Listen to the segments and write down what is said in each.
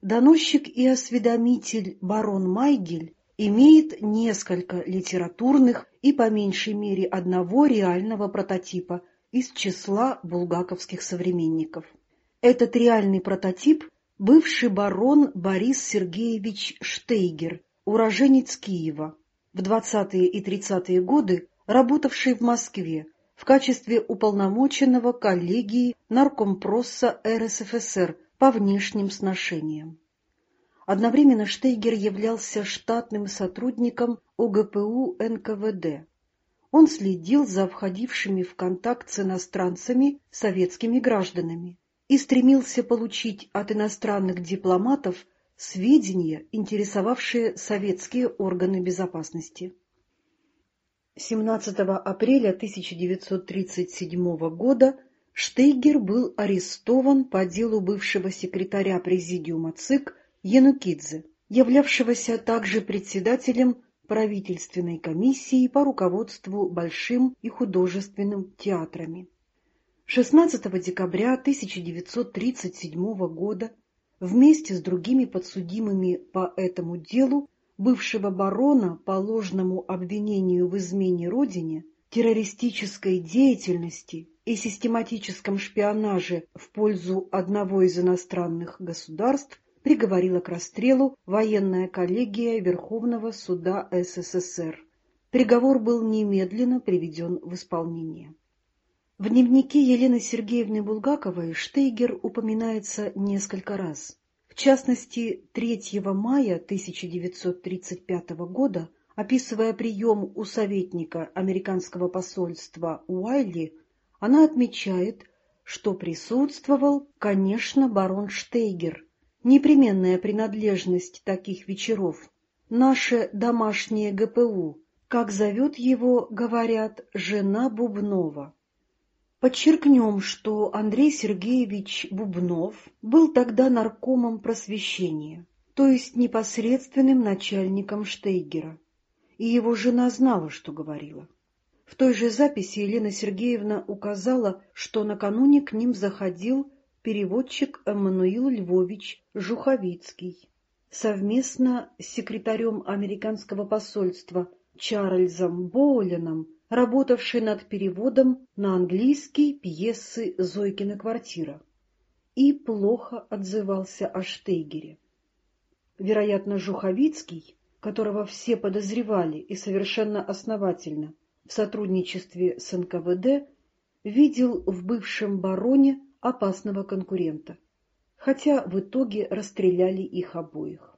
Доносчик и осведомитель барон Майгель имеет несколько литературных и по меньшей мере одного реального прототипа из числа булгаковских современников. Этот реальный прототип – бывший барон Борис Сергеевич Штейгер, уроженец Киева, в 20-е и 30-е годы работавший в Москве в качестве уполномоченного коллегии Наркомпросса РСФСР по внешним сношениям. Одновременно Штейгер являлся штатным сотрудником ОГПУ НКВД. Он следил за входившими в контакт с иностранцами советскими гражданами и стремился получить от иностранных дипломатов сведения, интересовавшие советские органы безопасности. 17 апреля 1937 года Штейгер был арестован по делу бывшего секретаря Президиума ЦИК Янукидзе, являвшегося также председателем правительственной комиссии по руководству Большим и художественным театрами. 16 декабря 1937 года вместе с другими подсудимыми по этому делу бывшего барона по ложному обвинению в измене родине, террористической деятельности и систематическом шпионаже в пользу одного из иностранных государств приговорила к расстрелу военная коллегия Верховного суда СССР. Приговор был немедленно приведен в исполнение. В дневнике Елены Сергеевны Булгаковой Штейгер упоминается несколько раз. В частности, 3 мая 1935 года, описывая прием у советника американского посольства Уайли, она отмечает, что присутствовал, конечно, барон Штейгер, непременная принадлежность таких вечеров, наше домашнее ГПУ, как зовет его, говорят, жена Бубнова. Подчеркнем, что Андрей Сергеевич Бубнов был тогда наркомом просвещения, то есть непосредственным начальником Штейгера, и его жена знала, что говорила. В той же записи Елена Сергеевна указала, что накануне к ним заходил переводчик Эммануил Львович Жуховицкий совместно с секретарем американского посольства Чарльзом Боулином работавший над переводом на английский пьесы «Зойкина квартира», и плохо отзывался о Штейгере. Вероятно, Жуховицкий, которого все подозревали и совершенно основательно в сотрудничестве с НКВД, видел в бывшем бароне опасного конкурента, хотя в итоге расстреляли их обоих.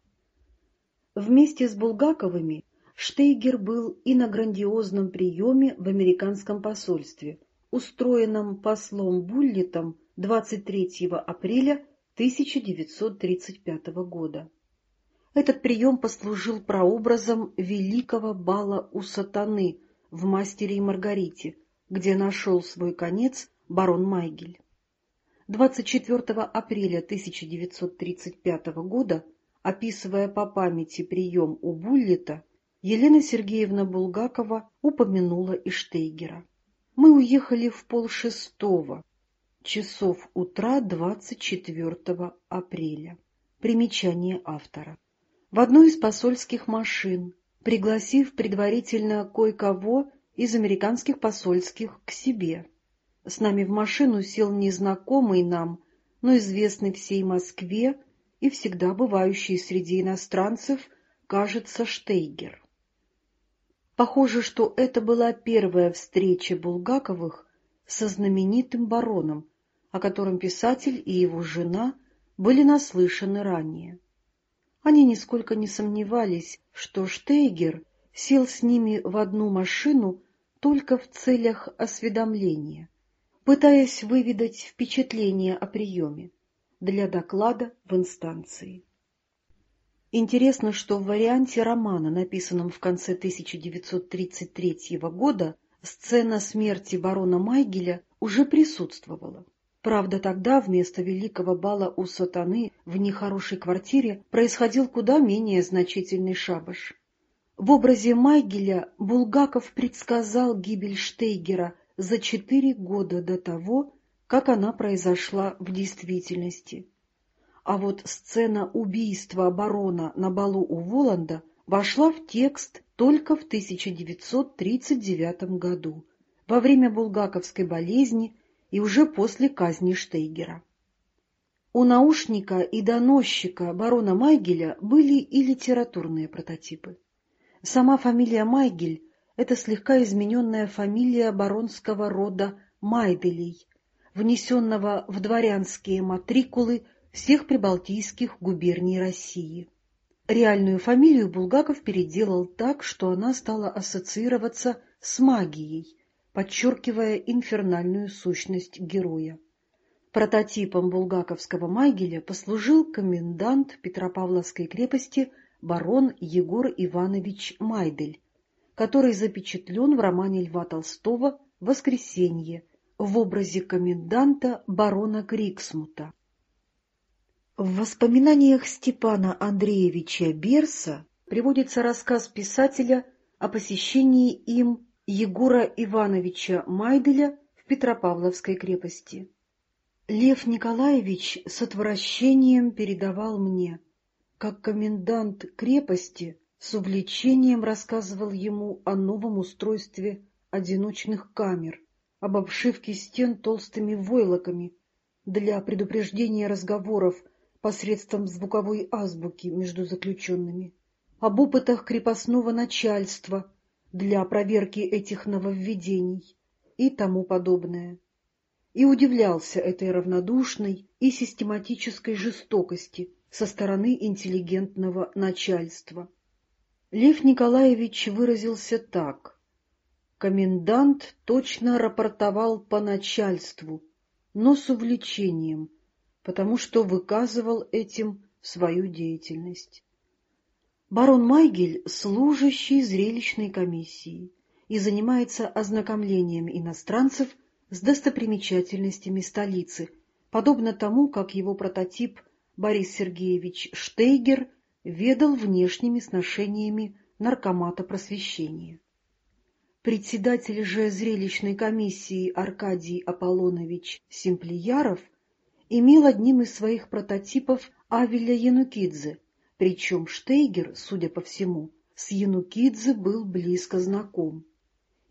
Вместе с Булгаковыми Штейгер был и на грандиозном приеме в американском посольстве, устроенном послом Буллитом 23 апреля 1935 года. Этот прием послужил прообразом великого бала у сатаны в «Мастере и Маргарите», где нашел свой конец барон Майгель. 24 апреля 1935 года, описывая по памяти прием у Буллита, Елена Сергеевна Булгакова упомянула и Штейгера. Мы уехали в полшестого часов утра 24 апреля. Примечание автора. В одной из посольских машин, пригласив предварительно кое-кого из американских посольских к себе. С нами в машину сел незнакомый нам, но известный всей Москве и всегда бывающий среди иностранцев, кажется, Штейгер. Похоже, что это была первая встреча Булгаковых со знаменитым бароном, о котором писатель и его жена были наслышаны ранее. Они нисколько не сомневались, что Штейгер сел с ними в одну машину только в целях осведомления, пытаясь выведать впечатление о приеме для доклада в инстанции. Интересно, что в варианте романа, написанном в конце 1933 года, сцена смерти барона Майгеля уже присутствовала. Правда, тогда вместо великого бала у сатаны в нехорошей квартире происходил куда менее значительный шабаш. В образе Майгеля Булгаков предсказал гибель Штейгера за четыре года до того, как она произошла в действительности а вот сцена убийства барона на балу у Воланда вошла в текст только в 1939 году, во время булгаковской болезни и уже после казни Штейгера. У наушника и доносчика барона Майгеля были и литературные прототипы. Сама фамилия Майгель — это слегка измененная фамилия баронского рода Майделей, внесенного в дворянские матрикулы всех прибалтийских губерний России. Реальную фамилию Булгаков переделал так, что она стала ассоциироваться с магией, подчеркивая инфернальную сущность героя. Прототипом булгаковского Майгеля послужил комендант Петропавловской крепости барон Егор Иванович Майдель, который запечатлен в романе Льва Толстого «Воскресенье» в образе коменданта барона Криксмута. В воспоминаниях Степана Андреевича Берса приводится рассказ писателя о посещении им Егора Ивановича Майделя в Петропавловской крепости. Лев Николаевич с отвращением передавал мне — как комендант крепости с увлечением рассказывал ему о новом устройстве одиночных камер, об обшивке стен толстыми войлоками для предупреждения разговоров посредством звуковой азбуки между заключенными, об опытах крепостного начальства для проверки этих нововведений и тому подобное. И удивлялся этой равнодушной и систематической жестокости, со стороны интеллигентного начальства. Лев Николаевич выразился так. Комендант точно рапортовал по начальству, но с увлечением, потому что выказывал этим свою деятельность. Барон Майгель — служащий зрелищной комиссии и занимается ознакомлением иностранцев с достопримечательностями столицы, подобно тому, как его прототип Борис Сергеевич Штейгер ведал внешними сношениями наркомата просвещения. Председатель же зрелищной комиссии Аркадий Аполлонович Симплияров имел одним из своих прототипов Авеля Янукидзе, причем Штейгер, судя по всему, с Янукидзе был близко знаком.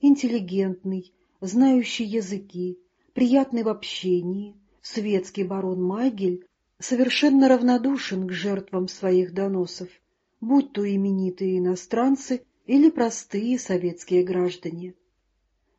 Интеллигентный, знающий языки, приятный в общении, светский барон Майгель совершенно равнодушен к жертвам своих доносов, будь то именитые иностранцы или простые советские граждане.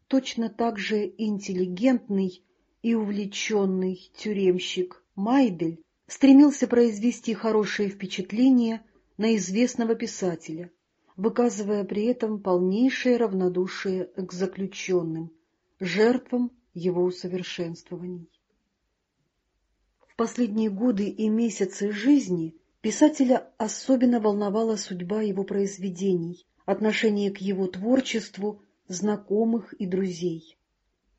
Точно так же интеллигентный и увлеченный тюремщик Майдель стремился произвести хорошее впечатление на известного писателя, выказывая при этом полнейшее равнодушие к заключенным, жертвам его усовершенствований последние годы и месяцы жизни писателя особенно волновала судьба его произведений, отношение к его творчеству, знакомых и друзей.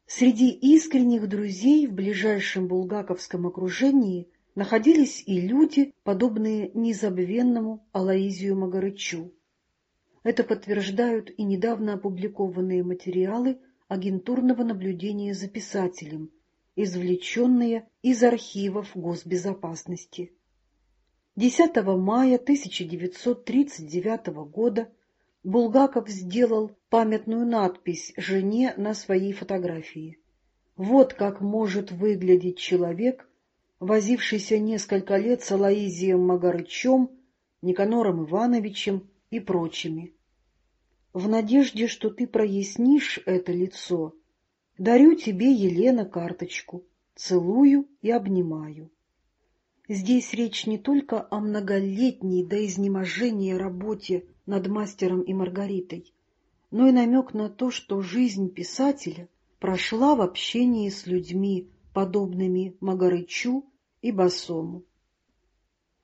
Среди искренних друзей в ближайшем булгаковском окружении находились и люди, подобные незабвенному Алаизию Магарычу. Это подтверждают и недавно опубликованные материалы агентурного наблюдения за писателем – извлеченные из архивов госбезопасности. 10 мая 1939 года Булгаков сделал памятную надпись жене на своей фотографии. Вот как может выглядеть человек, возившийся несколько лет с Алаизием Магарычем, Никанором Ивановичем и прочими. В надежде, что ты прояснишь это лицо, Дарю тебе, Елена, карточку, целую и обнимаю. Здесь речь не только о многолетней до изнеможения работе над мастером и Маргаритой, но и намек на то, что жизнь писателя прошла в общении с людьми, подобными Магарычу и Басому.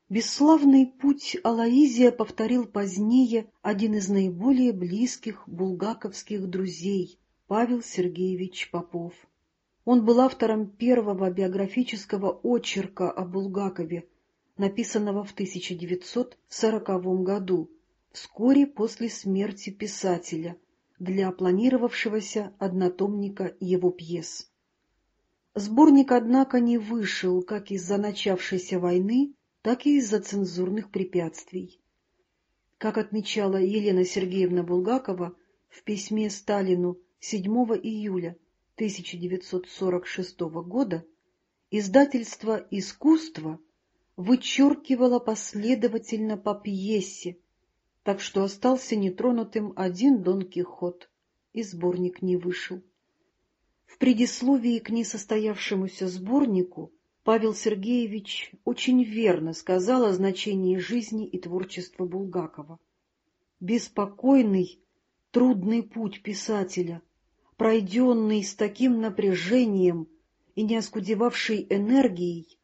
Бесславный путь Алаизия повторил позднее один из наиболее близких булгаковских друзей, Павел Сергеевич Попов. Он был автором первого биографического очерка о Булгакове, написанного в 1940 году, вскоре после смерти писателя, для планировавшегося однотомника его пьес. Сборник, однако, не вышел как из-за начавшейся войны, так и из-за цензурных препятствий. Как отмечала Елена Сергеевна Булгакова в письме Сталину 7 июля 1946 года, издательство «Искусство» вычеркивало последовательно по пьесе, так что остался нетронутым один Дон Кихот, и сборник не вышел. В предисловии к несостоявшемуся сборнику Павел Сергеевич очень верно сказал о значении жизни и творчества Булгакова. Беспокойный, трудный путь писателя, пройденный с таким напряжением и не оскудевавшей энергией,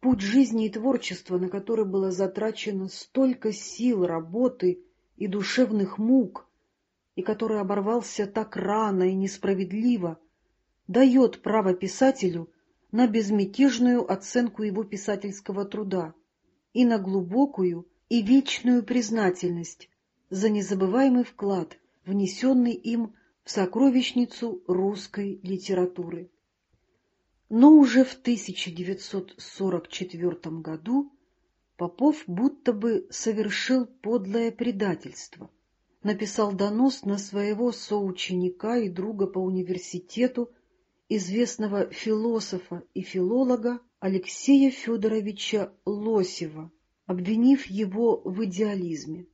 путь жизни и творчества, на который было затрачено столько сил, работы и душевных мук, и который оборвался так рано и несправедливо, дает право писателю на безмятежную оценку его писательского труда и на глубокую и вечную признательность за незабываемый вклад, внесенный им в сокровищницу русской литературы. Но уже в 1944 году Попов будто бы совершил подлое предательство, написал донос на своего соученика и друга по университету известного философа и филолога Алексея Федоровича Лосева, обвинив его в идеализме.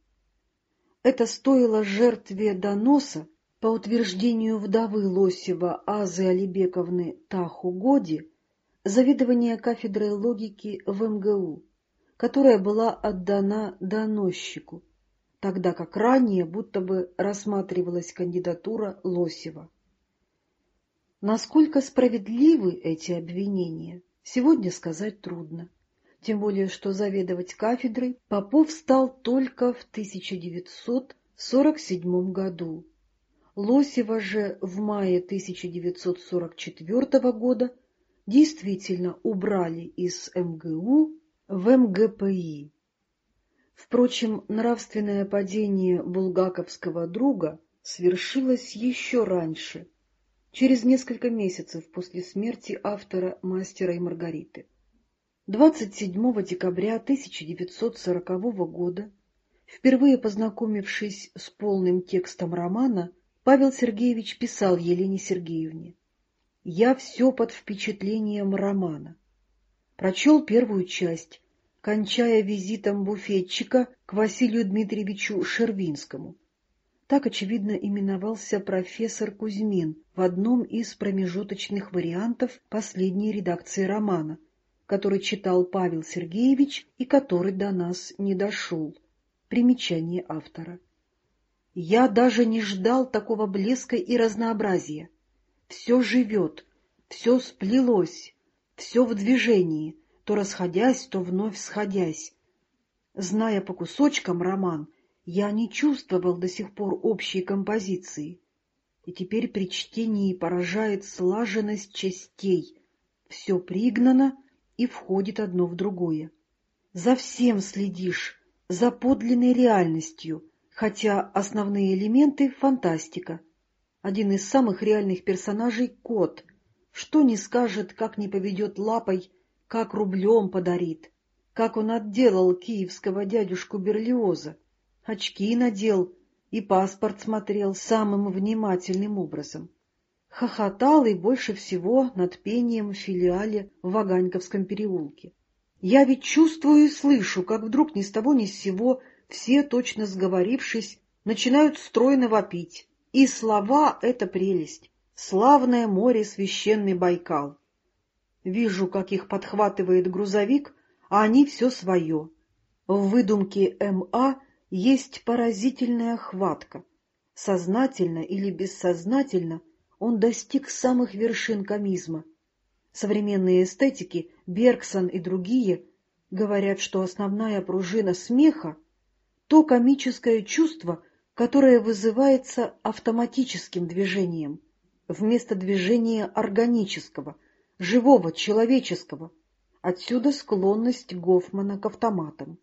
Это стоило жертве доноса, по утверждению вдовы Лосева Азы Алибековны Таху-Годи, заведование кафедрой логики в МГУ, которая была отдана доносчику, тогда как ранее будто бы рассматривалась кандидатура Лосева. Насколько справедливы эти обвинения, сегодня сказать трудно. Тем более, что заведовать кафедрой Попов стал только в 1947 году. Лосева же в мае 1944 года действительно убрали из МГУ в МГПИ. Впрочем, нравственное падение булгаковского друга свершилось еще раньше – через несколько месяцев после смерти автора «Мастера и Маргариты». 27 декабря 1940 года, впервые познакомившись с полным текстом романа, Павел Сергеевич писал Елене Сергеевне «Я все под впечатлением романа». Прочел первую часть, кончая визитом буфетчика к Василию Дмитриевичу Шервинскому. Так, очевидно, именовался профессор Кузьмин в одном из промежуточных вариантов последней редакции романа, который читал Павел Сергеевич и который до нас не дошел. Примечание автора. Я даже не ждал такого блеска и разнообразия. Все живет, все сплелось, все в движении, то расходясь, то вновь сходясь. Зная по кусочкам роман, я не чувствовал до сих пор общей композиции, и теперь при чтении поражает слаженность частей, все пригнано и входит одно в другое. За всем следишь, за подлинной реальностью, хотя основные элементы — фантастика. Один из самых реальных персонажей — кот. Что не скажет, как не поведет лапой, как рублем подарит, как он отделал киевского дядюшку Берлиоза очки надел и паспорт смотрел самым внимательным образом. Хохотал и больше всего над пением в филиале в Ваганьковском переулке. Я ведь чувствую и слышу, как вдруг ни с того ни с сего все, точно сговорившись, начинают стройно вопить. И слова — это прелесть. Славное море, священный Байкал. Вижу, как их подхватывает грузовик, а они все свое. В выдумке М.А есть поразительная хватка. Сознательно или бессознательно он достиг самых вершин комизма. Современные эстетики, Бергсон и другие, говорят, что основная пружина смеха — то комическое чувство, которое вызывается автоматическим движением, вместо движения органического, живого, человеческого. Отсюда склонность Гофмана к автоматам.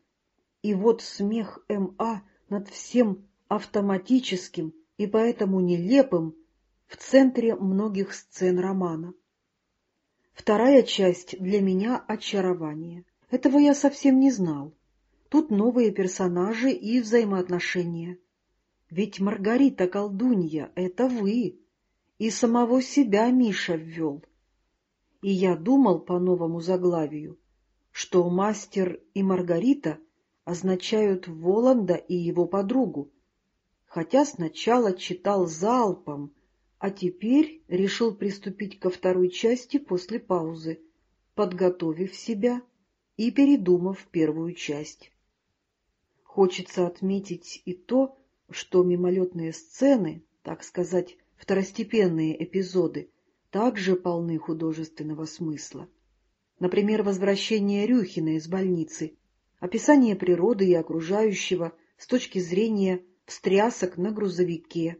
И вот смех М.А. над всем автоматическим и поэтому нелепым в центре многих сцен романа. Вторая часть для меня — очарование. Этого я совсем не знал. Тут новые персонажи и взаимоотношения. Ведь Маргарита колдунья — это вы, и самого себя Миша ввел. И я думал по новому заглавию, что мастер и Маргарита означают Воланда и его подругу, хотя сначала читал залпом, а теперь решил приступить ко второй части после паузы, подготовив себя и передумав первую часть. Хочется отметить и то, что мимолетные сцены, так сказать, второстепенные эпизоды, также полны художественного смысла. Например, возвращение Рюхина из больницы, описание природы и окружающего с точки зрения встрясок на грузовике,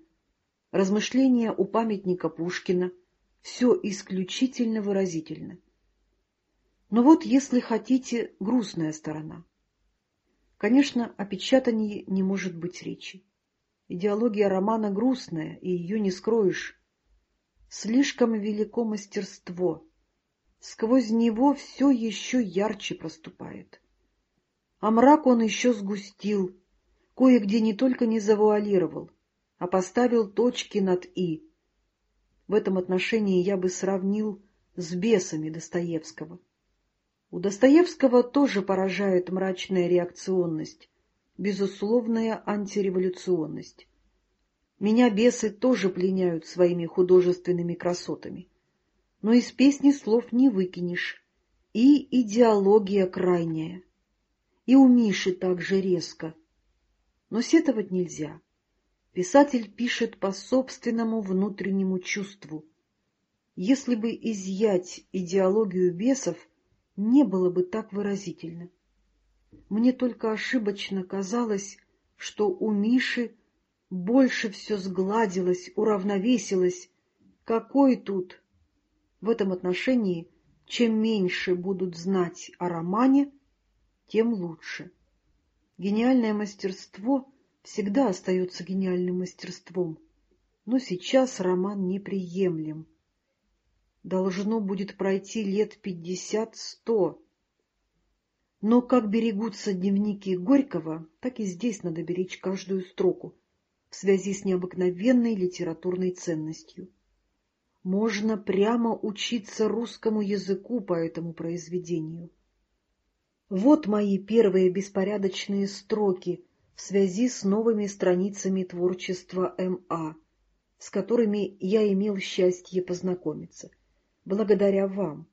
размышления у памятника Пушкина — все исключительно выразительно. Но вот, если хотите, грустная сторона. Конечно, о печатании не может быть речи. Идеология романа грустная, и ее не скроешь. Слишком велико мастерство. Сквозь него все еще ярче проступает. А мрак он еще сгустил, кое-где не только не завуалировал, а поставил точки над «и». В этом отношении я бы сравнил с бесами Достоевского. У Достоевского тоже поражает мрачная реакционность, безусловная антиреволюционность. Меня бесы тоже пленяют своими художественными красотами. Но из песни слов не выкинешь. И идеология крайняя. И у Миши также резко. Но сетовать нельзя. Писатель пишет по собственному внутреннему чувству. Если бы изъять идеологию бесов, не было бы так выразительно. Мне только ошибочно казалось, что у Миши больше все сгладилось, уравновесилось. Какой тут? В этом отношении, чем меньше будут знать о романе, тем лучше. Гениальное мастерство всегда остается гениальным мастерством, но сейчас роман неприемлем должно будет пройти лет пятьдесят-сто. Но как берегутся дневники Горького, так и здесь надо беречь каждую строку в связи с необыкновенной литературной ценностью. Можно прямо учиться русскому языку по этому произведению. Вот мои первые беспорядочные строки в связи с новыми страницами творчества М.А., с которыми я имел счастье познакомиться благодаря вам,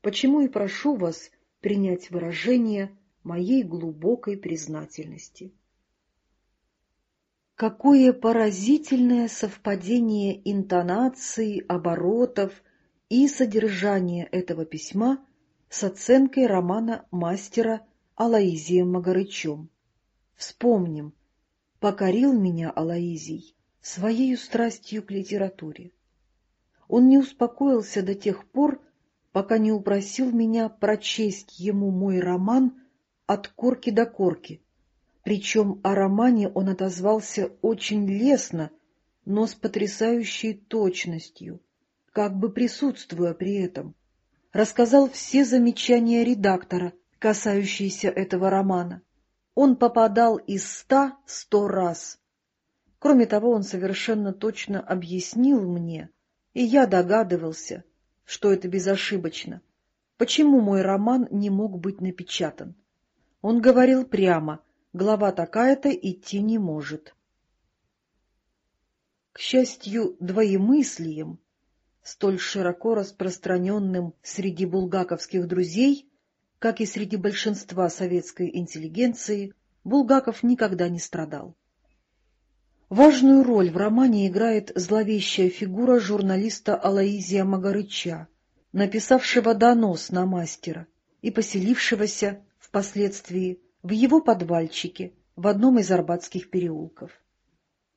почему и прошу вас принять выражение моей глубокой признательности. Какое поразительное совпадение интонаций, оборотов и содержания этого письма с оценкой романа мастера Алаизием Магарычем. Вспомним, покорил меня Алаизий своей страстью к литературе он не успокоился до тех пор, пока не упросил меня прочесть ему мой роман «От корки до корки». Причем о романе он отозвался очень лестно, но с потрясающей точностью, как бы присутствуя при этом. Рассказал все замечания редактора, касающиеся этого романа. Он попадал из ста сто раз. Кроме того, он совершенно точно объяснил мне, и я догадывался, что это безошибочно. Почему мой роман не мог быть напечатан? Он говорил прямо, глава такая-то идти не может. К счастью, двоемыслием, столь широко распространенным среди булгаковских друзей, как и среди большинства советской интеллигенции, Булгаков никогда не страдал. Важную роль в романе играет зловещая фигура журналиста Алаизия Магарыча, написавшего донос на мастера и поселившегося впоследствии в его подвальчике в одном из арбатских переулков.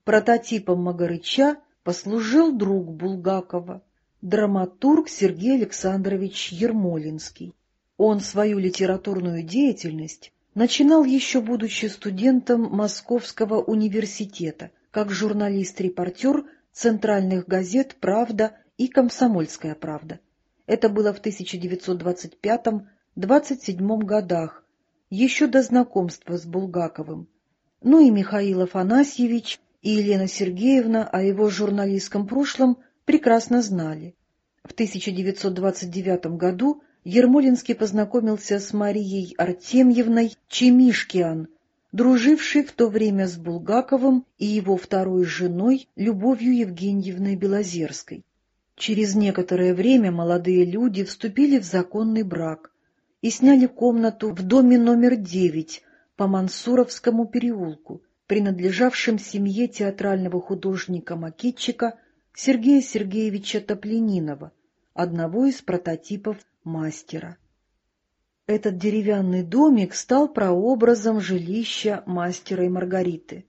Прототипом Магарыча послужил друг Булгакова, драматург Сергей Александрович Ермолинский. Он свою литературную деятельность начинал еще будучи студентом Московского университета как журналист-репортер центральных газет «Правда» и «Комсомольская правда». Это было в 1925-26 1926-27 годах, еще до знакомства с Булгаковым. Ну и Михаил Афанасьевич и Елена Сергеевна о его журналистском прошлом прекрасно знали. В 1929 году Ермолинский познакомился с Марией Артемьевной Чемишкиан, дружившей в то время с Булгаковым и его второй женой Любовью Евгеньевной Белозерской. Через некоторое время молодые люди вступили в законный брак и сняли комнату в доме номер девять по Мансуровскому переулку, принадлежавшем семье театрального художника-макетчика Сергея Сергеевича Топленинова, одного из прототипов мастера. Этот деревянный домик стал прообразом жилища мастера и Маргариты.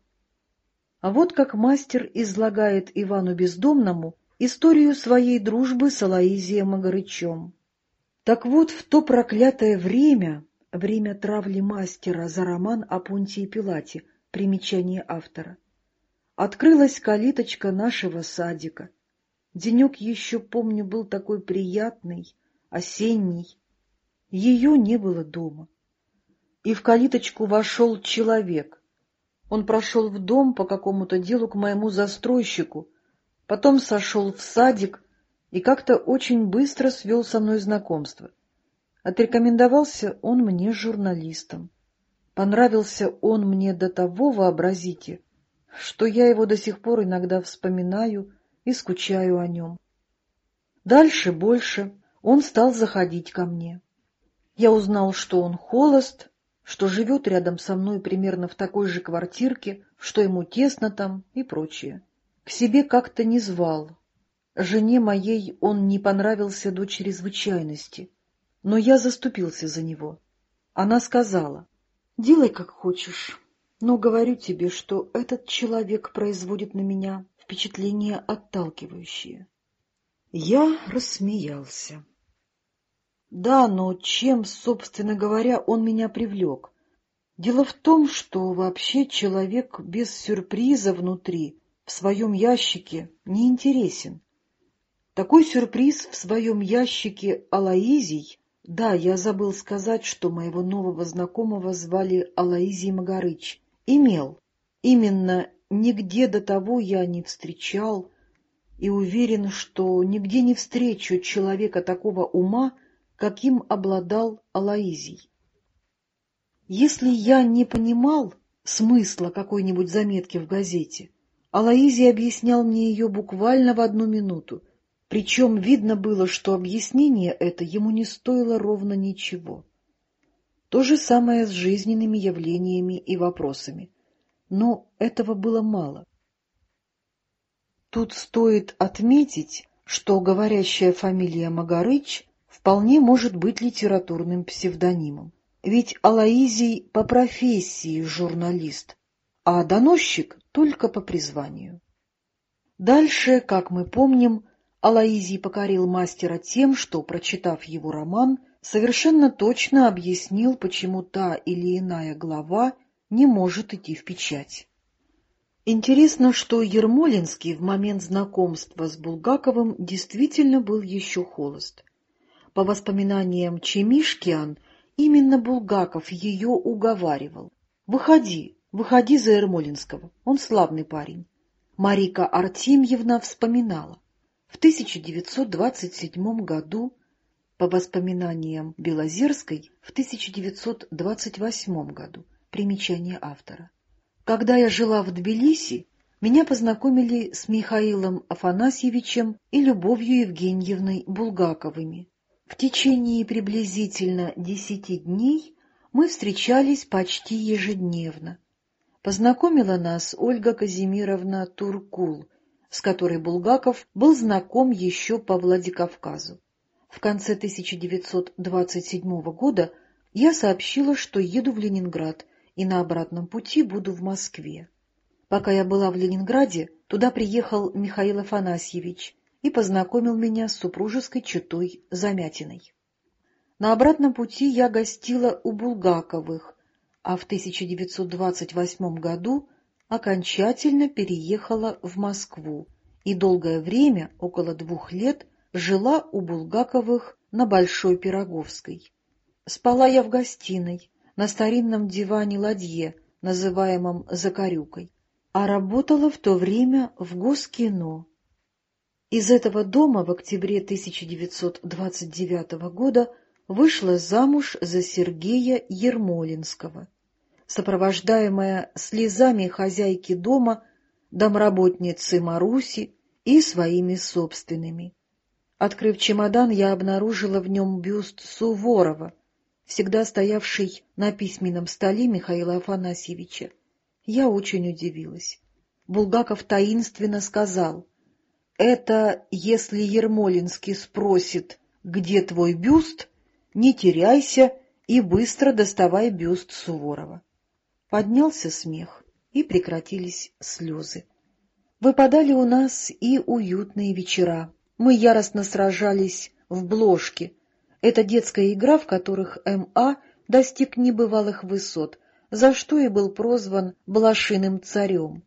А вот как мастер излагает Ивану Бездомному историю своей дружбы с Алаизием Огарычем. Так вот, в то проклятое время, время травли мастера за роман о Понтии Пилате, примечание автора, открылась калиточка нашего садика. Денек еще, помню, был такой приятный, осенний. Ее не было дома. И в калиточку вошел человек. Он прошел в дом по какому-то делу к моему застройщику, потом сошел в садик и как-то очень быстро свел со мной знакомство. Отрекомендовался он мне журналистом. Понравился он мне до того, вообразите, что я его до сих пор иногда вспоминаю и скучаю о нем. Дальше больше он стал заходить ко мне. Я узнал, что он холост, что живет рядом со мной примерно в такой же квартирке, что ему тесно там и прочее. К себе как-то не звал. Жене моей он не понравился до чрезвычайности, но я заступился за него. Она сказала, «Делай, как хочешь, но говорю тебе, что этот человек производит на меня впечатление отталкивающее. Я рассмеялся. Да, но чем, собственно говоря, он меня привлек? Дело в том, что вообще человек без сюрприза внутри, в своем ящике, не интересен. Такой сюрприз в своем ящике Алаизий, да, я забыл сказать, что моего нового знакомого звали Алаизий Магарыч, имел. Именно нигде до того я не встречал и уверен, что нигде не встречу человека такого ума, каким обладал Алаизий. Если я не понимал смысла какой-нибудь заметки в газете, Алаизий объяснял мне ее буквально в одну минуту, причем видно было, что объяснение это ему не стоило ровно ничего. То же самое с жизненными явлениями и вопросами. Но этого было мало. Тут стоит отметить, что говорящая фамилия Магарыч вполне может быть литературным псевдонимом. Ведь Алаизий по профессии журналист, а доносчик только по призванию. Дальше, как мы помним, Алаизий покорил мастера тем, что, прочитав его роман, совершенно точно объяснил, почему та или иная глава не может идти в печать. Интересно, что Ермолинский в момент знакомства с Булгаковым действительно был еще холост. По воспоминаниям Чемишкиан, именно Булгаков ее уговаривал. «Выходи, выходи за Ермолинского, он славный парень». Марика Артемьевна вспоминала. В 1927 году, по воспоминаниям Белозерской, в 1928 году, примечание автора. Когда я жила в Тбилиси, меня познакомили с Михаилом Афанасьевичем и Любовью Евгеньевной Булгаковыми. В течение приблизительно десяти дней мы встречались почти ежедневно. Познакомила нас Ольга Казимировна Туркул, с которой Булгаков был знаком еще по Владикавказу. В конце 1927 года я сообщила, что еду в Ленинград и на обратном пути буду в Москве. Пока я была в Ленинграде, туда приехал Михаил Афанасьевич и познакомил меня с супружеской четой Замятиной. На обратном пути я гостила у Булгаковых, а в 1928 году окончательно переехала в Москву и долгое время, около двух лет, жила у Булгаковых на Большой Пироговской. Спала я в гостиной, на старинном диване-ладье, называемом «закорюкой», а работала в то время в Госкино. Из этого дома в октябре 1929 года вышла замуж за Сергея Ермолинского. Сопровождаемая слезами хозяйки дома, домработницы Маруси и своими собственными. Открыв чемодан, я обнаружила в нем бюст Суворова, всегда стоявший на письменном столе Михаила Афанасьевича. Я очень удивилась. Булгаков таинственно сказал, «Это если Ермолинский спросит, где твой бюст, не теряйся и быстро доставай бюст Суворова». Поднялся смех, и прекратились слезы. Выпадали у нас и уютные вечера. Мы яростно сражались в бложке. Это детская игра, в которых М.А. достиг небывалых высот, за что и был прозван «блошиным царем».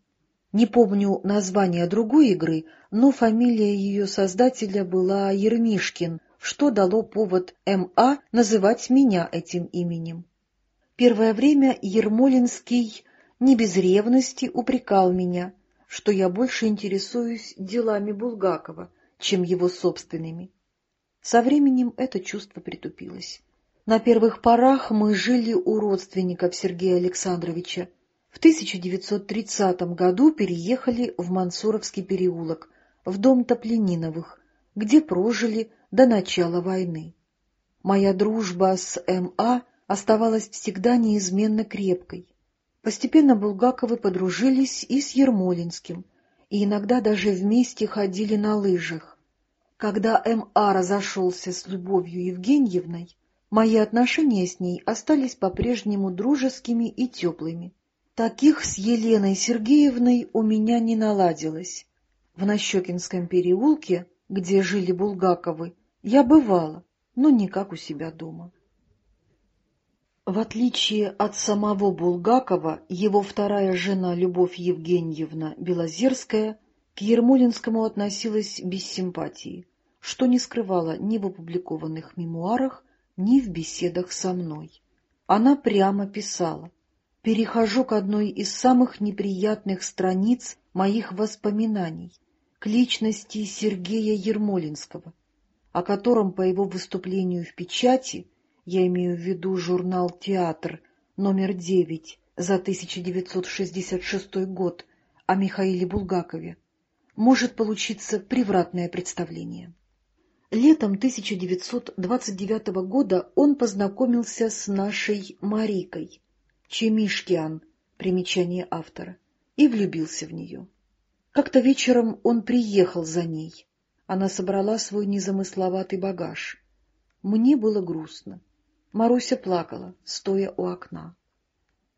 Не помню название другой игры, но фамилия ее создателя была Ермишкин, что дало повод М.А. называть меня этим именем. Первое время Ермолинский не без ревности упрекал меня, что я больше интересуюсь делами Булгакова, чем его собственными. Со временем это чувство притупилось. На первых порах мы жили у родственников Сергея Александровича. В 1930 году переехали в Мансуровский переулок, в дом Топлениновых, где прожили до начала войны. Моя дружба с М.А оставалась всегда неизменно крепкой. Постепенно Булгаковы подружились и с Ермолинским, и иногда даже вместе ходили на лыжах. Когда М.А. разошелся с Любовью Евгеньевной, мои отношения с ней остались по-прежнему дружескими и теплыми. Таких с Еленой Сергеевной у меня не наладилось. В Нащекинском переулке, где жили Булгаковы, я бывала, но не как у себя дома. В отличие от самого Булгакова, его вторая жена Любовь Евгеньевна Белозерская к Ермолинскому относилась без симпатии, что не скрывала ни в опубликованных мемуарах, ни в беседах со мной. Она прямо писала «Перехожу к одной из самых неприятных страниц моих воспоминаний, к личности Сергея Ермолинского, о котором по его выступлению в печати я имею в виду журнал «Театр» номер 9 за 1966 год о Михаиле Булгакове, может получиться превратное представление. Летом 1929 года он познакомился с нашей Марикой, Чемишкиан, примечание автора, и влюбился в нее. Как-то вечером он приехал за ней. Она собрала свой незамысловатый багаж. Мне было грустно. Маруся плакала, стоя у окна.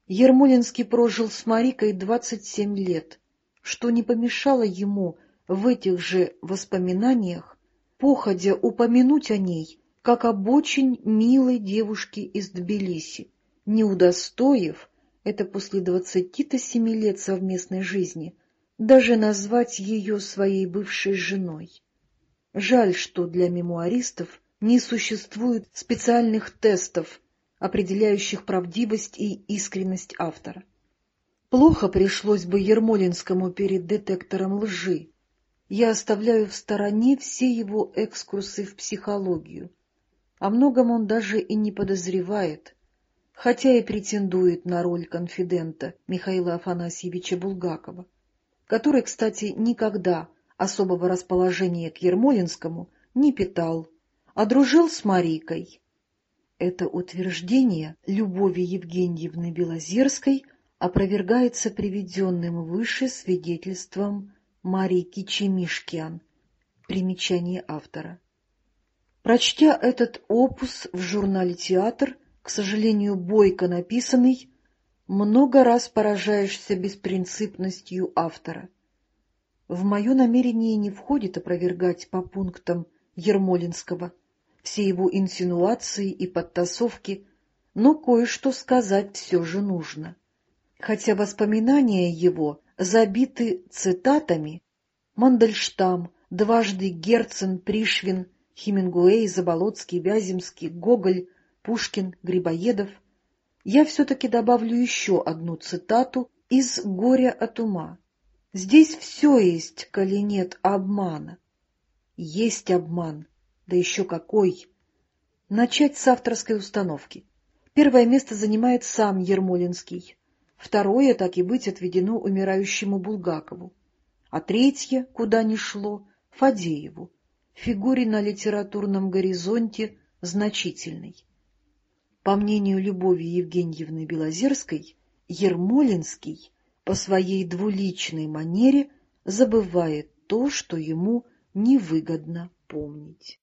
Ермолинский прожил с Марикой двадцать семь лет, что не помешало ему в этих же воспоминаниях походя упомянуть о ней, как об очень милой девушке из Тбилиси, не удостоив, это после двадцати-то семи лет совместной жизни, даже назвать ее своей бывшей женой. Жаль, что для мемуаристов не существует специальных тестов, определяющих правдивость и искренность автора. Плохо пришлось бы Ермолинскому перед детектором лжи. Я оставляю в стороне все его экскурсы в психологию. О многом он даже и не подозревает, хотя и претендует на роль конфидента Михаила Афанасьевича Булгакова, который, кстати, никогда особого расположения к Ермолинскому не питал а дружил с Марикой. Это утверждение Любови Евгеньевны Белозерской опровергается приведенным выше свидетельством Марики Чемишкиан. Примечание автора. Прочтя этот опус в журнале «Театр», к сожалению, бойко написанный, много раз поражаешься беспринципностью автора. В мое намерение не входит опровергать по пунктам Ермолинского – все его инсинуации и подтасовки, но кое-что сказать все же нужно. Хотя воспоминания его забиты цитатами Мандельштам, дважды Герцен, Пришвин, Хемингуэй, Заболоцкий, Вяземский, Гоголь — Пушкин, Грибоедов, я все-таки добавлю еще одну цитату из «Горя от ума». Здесь все есть, коли нет обмана. Есть обман, да еще какой! Начать с авторской установки. Первое место занимает сам Ермолинский, второе, так и быть, отведено умирающему Булгакову, а третье, куда ни шло, Фадееву, фигуре на литературном горизонте значительной. По мнению Любови Евгеньевны Белозерской, Ермолинский по своей двуличной манере забывает то, что ему невыгодно помнить.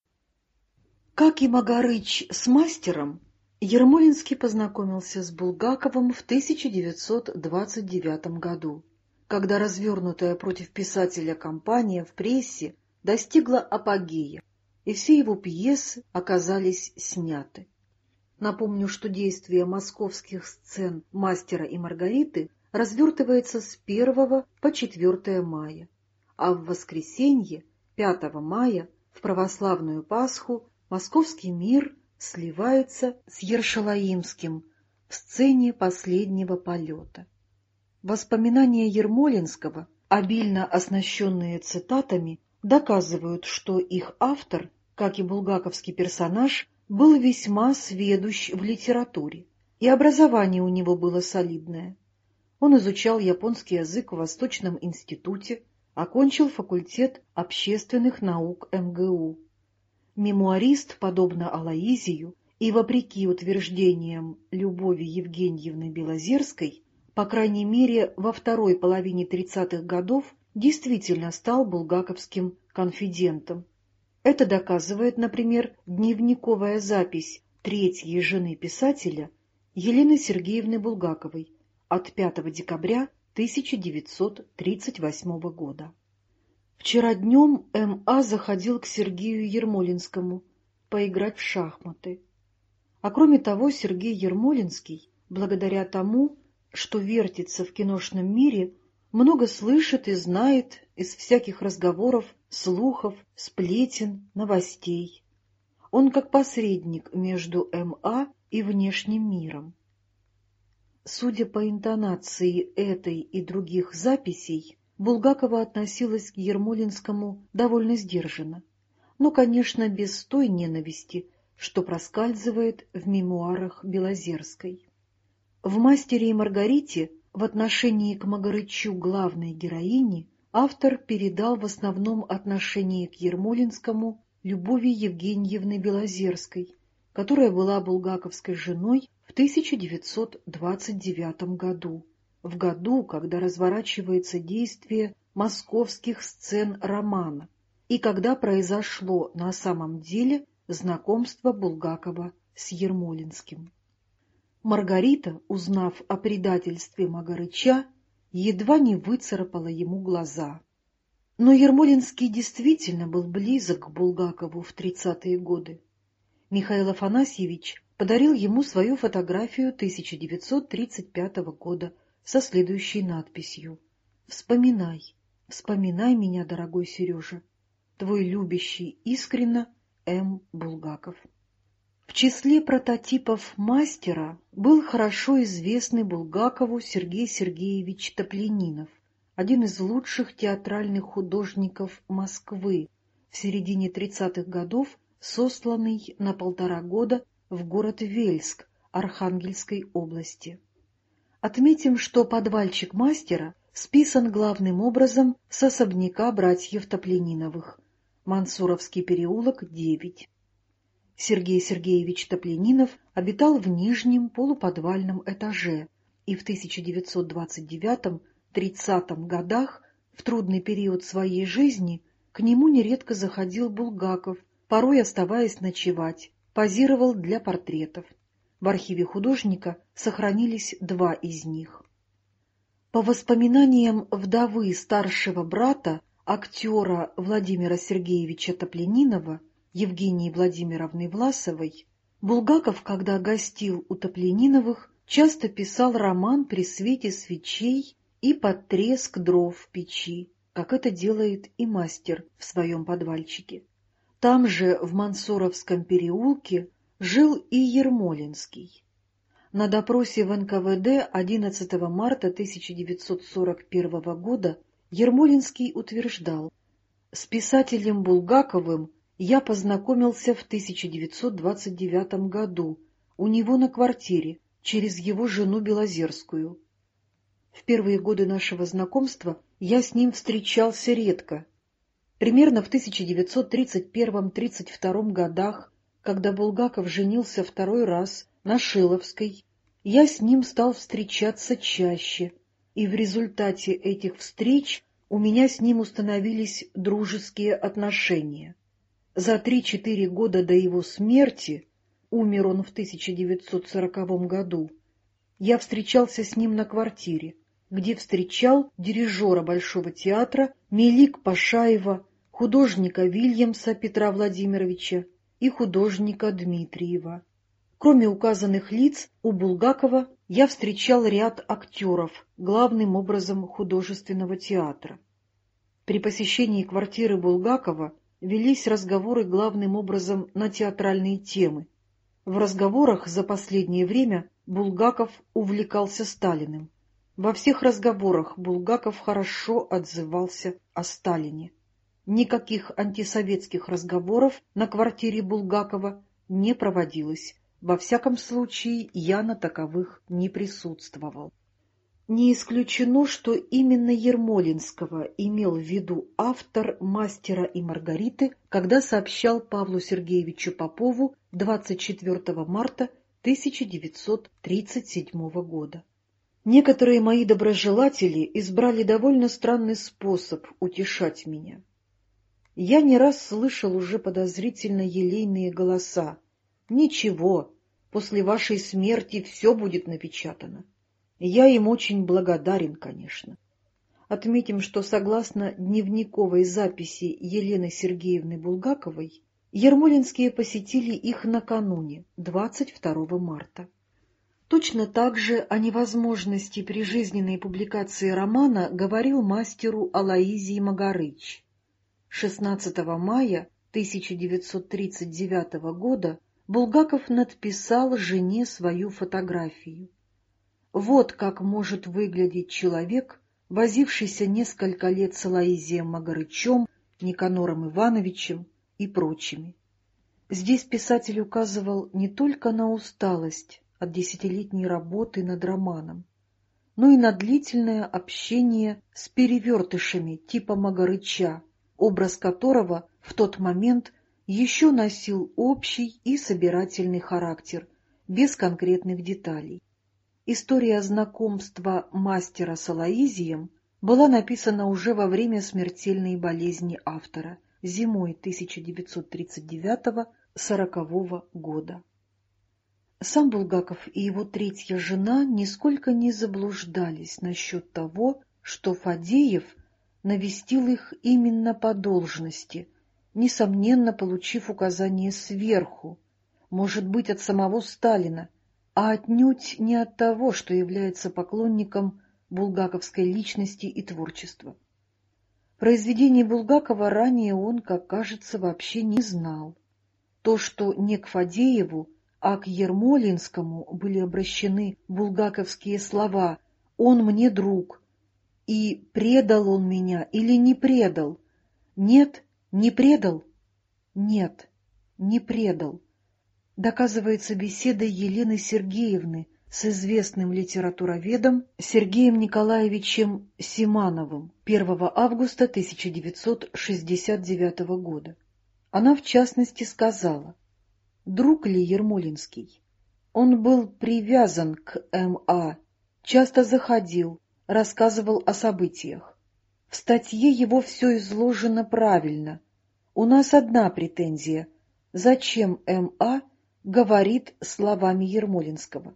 Как и Магарыч с мастером, Ермолинский познакомился с Булгаковым в 1929 году, когда развернутая против писателя кампания в прессе достигла апогея, и все его пьесы оказались сняты. Напомню, что действие московских сцен «Мастера и Маргариты» развертывается с 1 по 4 мая, а в воскресенье, 5 мая, в православную Пасху, московский мир сливается с Ершалаимским в сцене последнего полета. Воспоминания Ермолинского, обильно оснащенные цитатами, доказывают, что их автор, как и булгаковский персонаж, был весьма сведущ в литературе, и образование у него было солидное. Он изучал японский язык в Восточном институте, окончил факультет общественных наук МГУ. Мемуарист, подобно Алаизию, и, вопреки утверждениям Любови Евгеньевны Белозерской, по крайней мере, во второй половине 30-х годов действительно стал булгаковским конфидентом. Это доказывает, например, дневниковая запись третьей жены писателя Елены Сергеевны Булгаковой от 5 декабря 1938 года. Вчера днем М.А. заходил к Сергею Ермолинскому поиграть в шахматы. А кроме того, Сергей Ермолинский, благодаря тому, что вертится в киношном мире, много слышит и знает из всяких разговоров, слухов, сплетен, новостей. Он как посредник между М.А. и внешним миром. Судя по интонации этой и других записей, Булгакова относилась к Ермолинскому довольно сдержанно, но, конечно, без той ненависти, что проскальзывает в мемуарах Белозерской. В «Мастере и Маргарите» В отношении к Магарычу главной героини автор передал в основном отношение к Ермолинскому Любови Евгеньевны Белозерской, которая была булгаковской женой в 1929 году, в году, когда разворачивается действие московских сцен романа и когда произошло на самом деле знакомство Булгакова с Ермолинским. Маргарита, узнав о предательстве Магарыча, едва не выцарапала ему глаза. Но Ермолинский действительно был близок к Булгакову в тридцатые годы. Михаил Афанасьевич подарил ему свою фотографию 1935 года со следующей надписью «Вспоминай, вспоминай меня, дорогой Сережа, твой любящий искренно М. Булгаков». В числе прототипов мастера был хорошо известный Булгакову Сергей Сергеевич Топленинов, один из лучших театральных художников Москвы, в середине 30-х годов сосланный на полтора года в город Вельск Архангельской области. Отметим, что подвальчик мастера списан главным образом с особняка братьев Топлениновых, Мансуровский переулок, 9. Сергей Сергеевич Топленинов обитал в нижнем полуподвальном этаже и в 1929-30 годах, в трудный период своей жизни, к нему нередко заходил Булгаков, порой оставаясь ночевать, позировал для портретов. В архиве художника сохранились два из них. По воспоминаниям вдовы старшего брата, актера Владимира Сергеевича Топленинова, Евгении Владимировны Власовой, Булгаков, когда гостил у Топлениновых, часто писал роман при свете свечей и под треск дров в печи, как это делает и мастер в своем подвальчике. Там же, в Мансуровском переулке, жил и Ермолинский. На допросе в НКВД 11 марта 1941 года Ермолинский утверждал, «С писателем Булгаковым я познакомился в 1929 году у него на квартире через его жену Белозерскую. В первые годы нашего знакомства я с ним встречался редко. Примерно в 1931-32 годах, когда Булгаков женился второй раз на Шиловской, я с ним стал встречаться чаще, и в результате этих встреч у меня с ним установились дружеские отношения. За три-четыре года до его смерти, умер он в 1940 году, я встречался с ним на квартире, где встречал дирижера Большого театра Мелик Пашаева, художника Вильямса Петра Владимировича и художника Дмитриева. Кроме указанных лиц, у Булгакова я встречал ряд актеров, главным образом художественного театра. При посещении квартиры Булгакова велись разговоры главным образом на театральные темы. В разговорах за последнее время Булгаков увлекался Сталиным. Во всех разговорах Булгаков хорошо отзывался о Сталине. Никаких антисоветских разговоров на квартире Булгакова не проводилось. Во всяком случае, я на таковых не присутствовал. Не исключено, что именно Ермолинского имел в виду автор «Мастера и Маргариты», когда сообщал Павлу Сергеевичу Попову 24 марта 1937 года. Некоторые мои доброжелатели избрали довольно странный способ утешать меня. Я не раз слышал уже подозрительно елейные голоса. «Ничего, после вашей смерти все будет напечатано». Я им очень благодарен, конечно. Отметим, что согласно дневниковой записи Елены Сергеевны Булгаковой, Ермолинские посетили их накануне, 22 марта. Точно так же о невозможности прижизненной публикации романа говорил мастеру Алаизий Магарыч. 16 мая 1939 года Булгаков надписал жене свою фотографию. Вот как может выглядеть человек, возившийся несколько лет с Алаизием Магарычем, Никанором Ивановичем и прочими. Здесь писатель указывал не только на усталость от десятилетней работы над романом, но и на длительное общение с перевертышами типа Магарыча, образ которого в тот момент еще носил общий и собирательный характер, без конкретных деталей. История знакомства мастера с Алаизием была написана уже во время смертельной болезни автора, зимой 1939-40 года. Сам Булгаков и его третья жена нисколько не заблуждались насчет того, что Фадеев навестил их именно по должности, несомненно получив указание сверху, может быть, от самого Сталина, а отнюдь не от того, что является поклонником булгаковской личности и творчества. Произведений Булгакова ранее он, как кажется, вообще не знал. То, что не к Фадееву, а к Ермолинскому были обращены булгаковские слова «Он мне друг», и «Предал он меня или не предал?» Нет, не предал? Нет, не предал доказывается беседой Елены Сергеевны с известным литературоведом Сергеем Николаевичем Симановым 1 августа 1969 года. Она, в частности, сказала, «Друг ли Ермолинский? Он был привязан к М.А., часто заходил, рассказывал о событиях. В статье его все изложено правильно. У нас одна претензия. Зачем М.А говорит словами Ермолинского.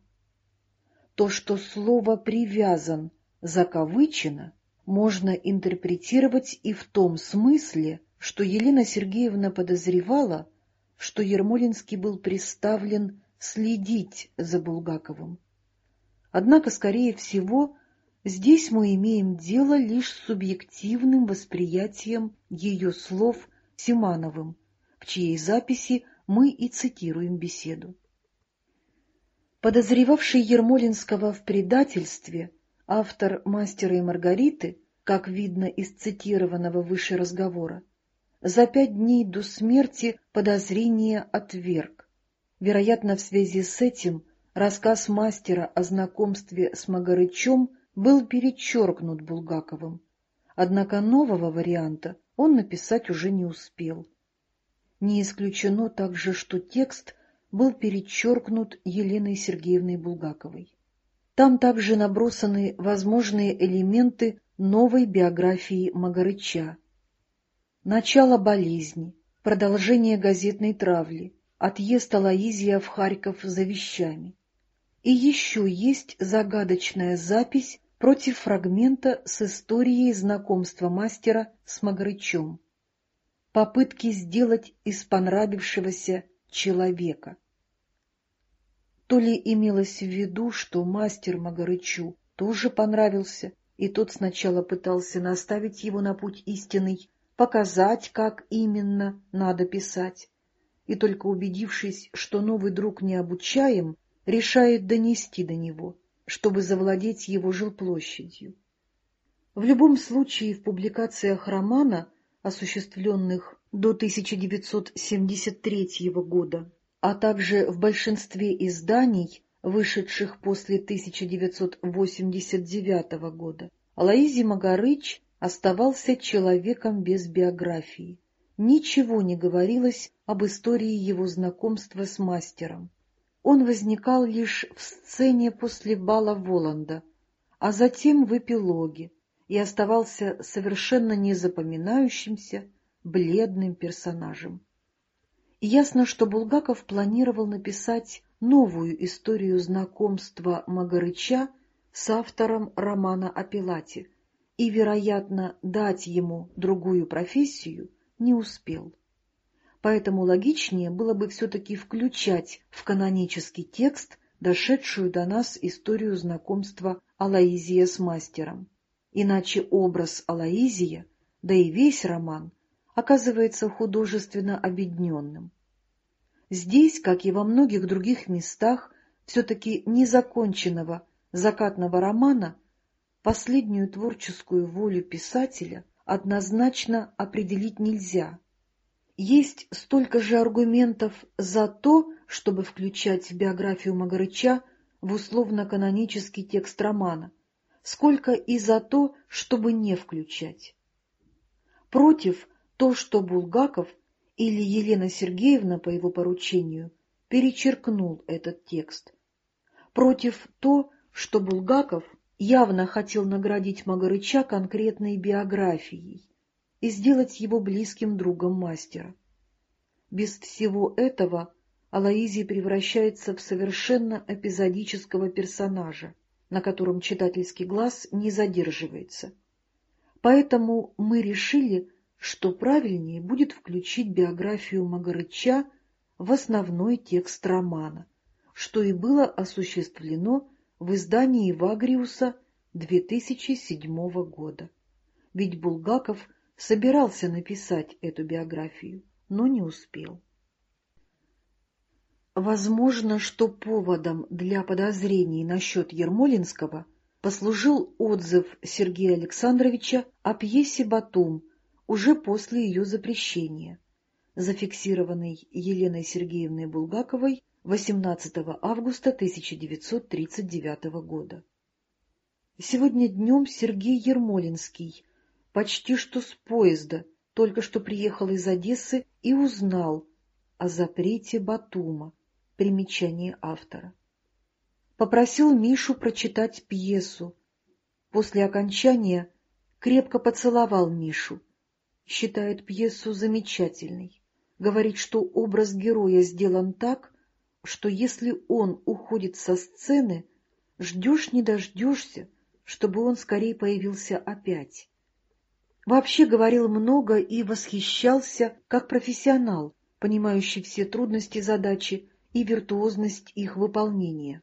То, что слово «привязан» закавычено, можно интерпретировать и в том смысле, что Елена Сергеевна подозревала, что Ермолинский был приставлен следить за Булгаковым. Однако, скорее всего, здесь мы имеем дело лишь с субъективным восприятием ее слов Симановым, в чьей записи мы и цитируем беседу. Подозревавший Ермолинского в предательстве, автор «Мастера и Маргариты», как видно из цитированного выше разговора, за пять дней до смерти подозрение отверг. Вероятно, в связи с этим рассказ мастера о знакомстве с Магарычем был перечеркнут Булгаковым, однако нового варианта он написать уже не успел. Не исключено также, что текст был перечеркнут Еленой Сергеевной Булгаковой. Там также набросаны возможные элементы новой биографии Магарыча. Начало болезни, продолжение газетной травли, отъезд Алаизия в Харьков за вещами. И еще есть загадочная запись против фрагмента с историей знакомства мастера с Магарычем. Попытки сделать из понравившегося человека. То ли имелось в виду, что мастер Магарычу тоже понравился, и тот сначала пытался наставить его на путь истинный, показать, как именно надо писать, и только убедившись, что новый друг не обучаем, решает донести до него, чтобы завладеть его жилплощадью. В любом случае в публикациях романа, осуществленных до 1973 года, а также в большинстве изданий, вышедших после 1989 года, Алаизи Магарыч оставался человеком без биографии. Ничего не говорилось об истории его знакомства с мастером. Он возникал лишь в сцене после бала Воланда, а затем в эпилоге, и оставался совершенно незапоминающимся, бледным персонажем. Ясно, что Булгаков планировал написать новую историю знакомства Магарыча с автором романа о Пилате и, вероятно, дать ему другую профессию не успел. Поэтому логичнее было бы все-таки включать в канонический текст дошедшую до нас историю знакомства Алаизия с мастером. Иначе образ Алаизия, да и весь роман, оказывается художественно обедненным. Здесь, как и во многих других местах, все-таки незаконченного закатного романа, последнюю творческую волю писателя однозначно определить нельзя. Есть столько же аргументов за то, чтобы включать в биографию Магарыча в условно-канонический текст романа, сколько и за то, чтобы не включать. Против то, что Булгаков или Елена Сергеевна по его поручению перечеркнул этот текст. Против то, что Булгаков явно хотел наградить Магарыча конкретной биографией и сделать его близким другом мастера. Без всего этого Алаизий превращается в совершенно эпизодического персонажа, на котором читательский глаз не задерживается. Поэтому мы решили что правильнее будет включить биографию Магарыча в основной текст романа, что и было осуществлено в издании Вагриуса 2007 года. Ведь Булгаков собирался написать эту биографию, но не успел. Возможно, что поводом для подозрений насчет Ермолинского послужил отзыв Сергея Александровича о пьесе «Батум» уже после ее запрещения, зафиксированной Еленой Сергеевной Булгаковой 18 августа 1939 года. Сегодня днем Сергей Ермолинский почти что с поезда только что приехал из Одессы и узнал о запрете Батума, примечание автора. Попросил Мишу прочитать пьесу. После окончания крепко поцеловал Мишу считает пьесу замечательной, говорит, что образ героя сделан так, что если он уходит со сцены, ждешь не дождешься, чтобы он скорее появился опять. Вообще говорил много и восхищался как профессионал, понимающий все трудности задачи и виртуозность их выполнения.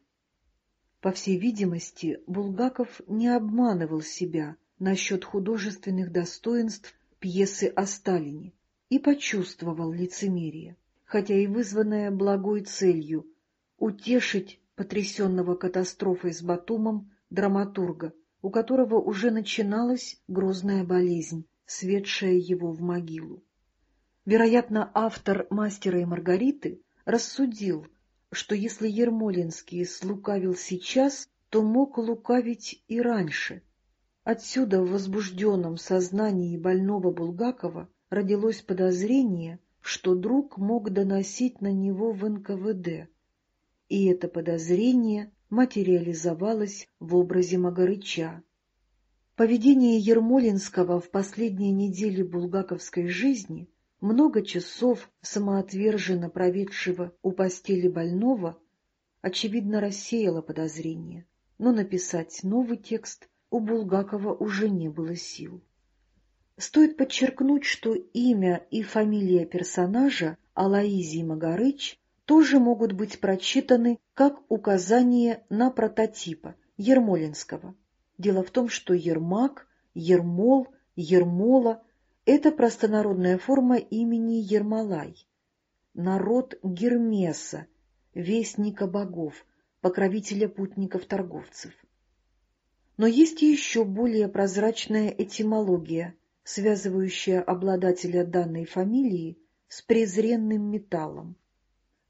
По всей видимости, Булгаков не обманывал себя насчет художественных достоинств пьесы о Сталине и почувствовал лицемерие, хотя и вызванная благой целью — утешить потрясенного катастрофой с Батумом драматурга, у которого уже начиналась грозная болезнь, светшая его в могилу. Вероятно, автор «Мастера и Маргариты» рассудил, что если Ермолинский слукавил сейчас, то мог лукавить и раньше. Отсюда в возбужденном сознании больного Булгакова родилось подозрение, что друг мог доносить на него в НКВД, и это подозрение материализовалось в образе Магарыча. Поведение Ермолинского в последние недели булгаковской жизни, много часов самоотверженно проведшего у постели больного, очевидно рассеяло подозрение, но написать новый текст у Булгакова уже не было сил. Стоит подчеркнуть, что имя и фамилия персонажа Алаизий Магарыч тоже могут быть прочитаны как указание на прототипа Ермолинского. Дело в том, что Ермак, Ермол, Ермола — это простонародная форма имени Ермолай, народ Гермеса, вестника богов, покровителя путников-торговцев. Но есть еще более прозрачная этимология, связывающая обладателя данной фамилии с презренным металлом.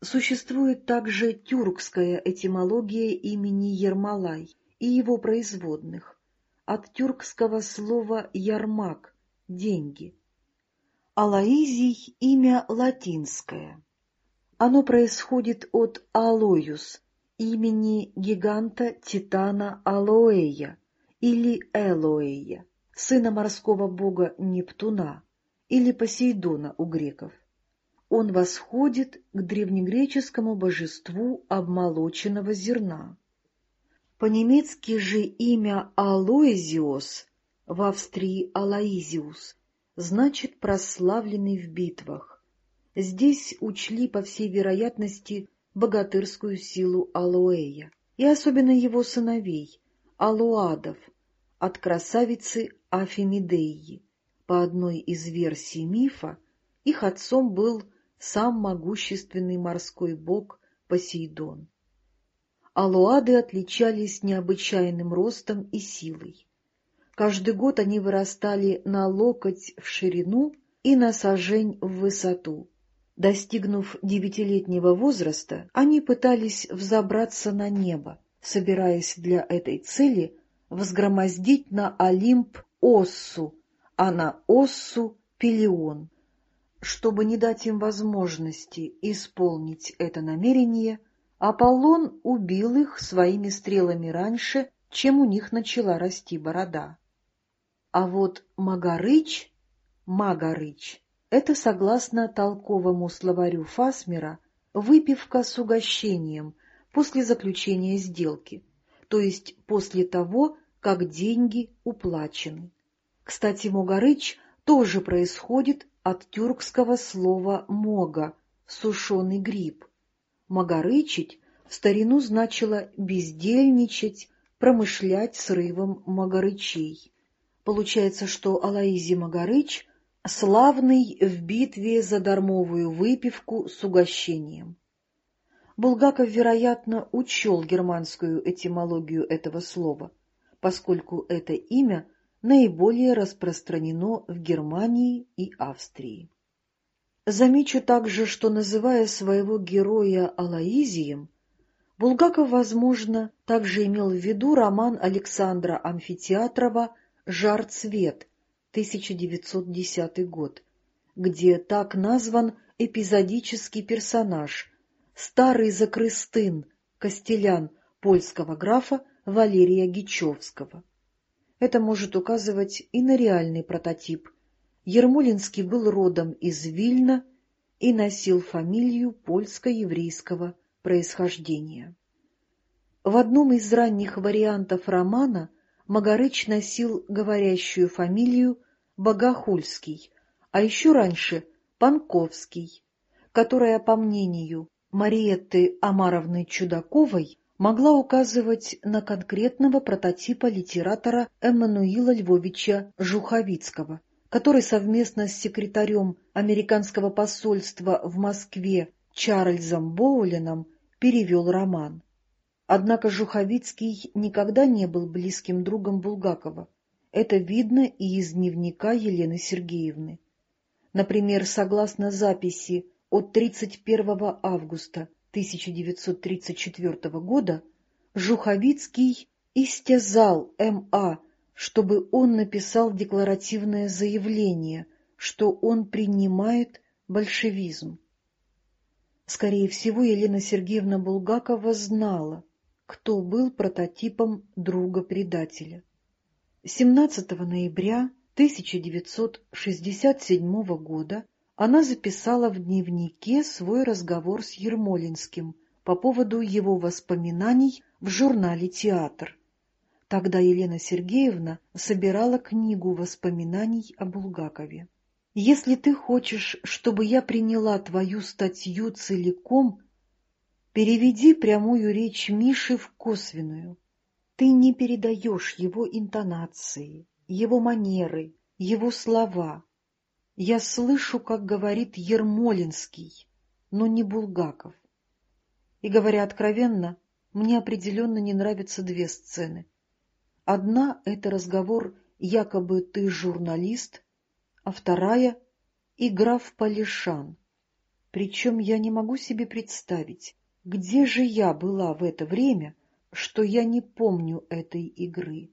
Существует также тюркская этимология имени Ермолай и его производных, от тюркского слова «ярмак» — «деньги». Алаизий — имя латинское. Оно происходит от Алоюс, имени гиганта Титана Алоэя или Элоэя, сына морского бога Нептуна или Посейдона у греков он восходит к древнегреческому божеству обмолоченного зерна. По-немецки же имя Алоизиос, в Австрии Алаизиус, значит прославленный в битвах. Здесь учли, по всей вероятности, богатырскую силу Алоэя, и особенно его сыновей, Алуадов, от красавицы Афимидеи. По одной из версий мифа, их отцом был сам могущественный морской бог Посейдон. Алуады отличались необычайным ростом и силой. Каждый год они вырастали на локоть в ширину и на сажень в высоту. Достигнув девятилетнего возраста, они пытались взобраться на небо, собираясь для этой цели взгромоздить на Олимп Оссу, а на Оссу — Пелион. Чтобы не дать им возможности исполнить это намерение, Аполлон убил их своими стрелами раньше, чем у них начала расти борода. А вот Магарыч, Магарыч, это, согласно толковому словарю Фасмера, выпивка с угощением после заключения сделки, то есть после того, как деньги уплачены. Кстати, Магарыч тоже происходит от тюркского слова «мога» — сушеный гриб. Магарычить в старину значило бездельничать, промышлять срывом магарычей. Получается, что Алаизи Магарыч — славный в битве за дармовую выпивку с угощением. Булгаков, вероятно, учел германскую этимологию этого слова, поскольку это имя наиболее распространено в Германии и Австрии. Замечу также, что, называя своего героя Алаизием, Булгаков, возможно, также имел в виду роман Александра Амфитеатрова «Жар цвет» 1910 год, где так назван эпизодический персонаж, старый закрыстын, костелян польского графа Валерия Гичевского. Это может указывать и на реальный прототип. Ермолинский был родом из Вильна и носил фамилию польско-еврейского происхождения. В одном из ранних вариантов романа Магарыч носил говорящую фамилию Богохульский, а еще раньше — Панковский, которая, по мнению Мариетты Амаровны Чудаковой, могла указывать на конкретного прототипа литератора Эммануила Львовича Жуховицкого, который совместно с секретарем американского посольства в Москве Чарльзом Боулином перевел роман. Однако Жуховицкий никогда не был близким другом Булгакова. Это видно и из дневника Елены Сергеевны. Например, согласно записи от 31 августа 1934 года, Жуховицкий истязал М.А., чтобы он написал декларативное заявление, что он принимает большевизм. Скорее всего, Елена Сергеевна Булгакова знала, кто был прототипом друга-предателя. 17 ноября 1967 года она записала в дневнике свой разговор с Ермолинским по поводу его воспоминаний в журнале «Театр». Тогда Елена Сергеевна собирала книгу воспоминаний о Булгакове. «Если ты хочешь, чтобы я приняла твою статью целиком, переведи прямую речь Миши в косвенную. Ты не передаешь его интонации, его манеры, его слова. Я слышу, как говорит Ермолинский, но не Булгаков. И, говоря откровенно, мне определенно не нравятся две сцены. Одна — это разговор «якобы ты журналист», а вторая — игра в Полишан. Причем я не могу себе представить, где же я была в это время, что я не помню этой игры.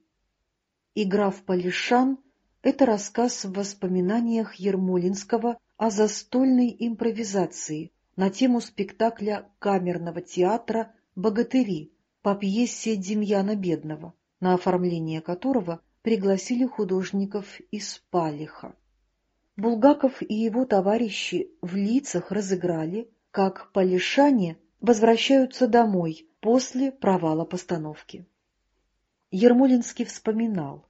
Игра в Полишан — это рассказ в воспоминаниях Ермолинского о застольной импровизации на тему спектакля камерного театра «Богатыри» по пьесе Демьяна Бедного, на оформление которого пригласили художников из Палиха. Булгаков и его товарищи в лицах разыграли, как полишане возвращаются домой после провала постановки. Ермолинский вспоминал.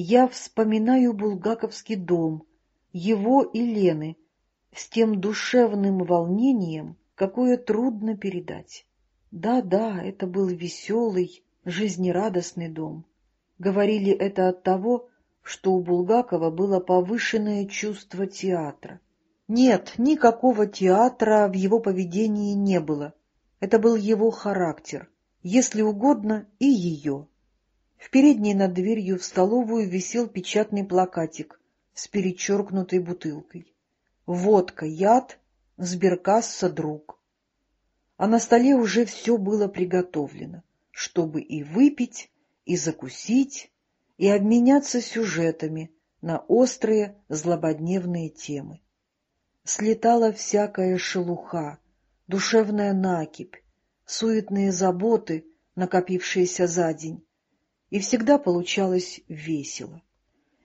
«Я вспоминаю булгаковский дом, его и Лены, с тем душевным волнением, какое трудно передать. Да-да, это был веселый, жизнерадостный дом. Говорили это от того, что у Булгакова было повышенное чувство театра. Нет, никакого театра в его поведении не было. Это был его характер, если угодно, и ее. В передней над дверью в столовую висел печатный плакатик с перечеркнутой бутылкой. «Водка, яд, сберкасса, друг». А на столе уже все было приготовлено, чтобы и выпить, и закусить, и обменяться сюжетами на острые злободневные темы. Слетала всякая шелуха, душевная накипь, суетные заботы, накопившиеся за день, и всегда получалось весело.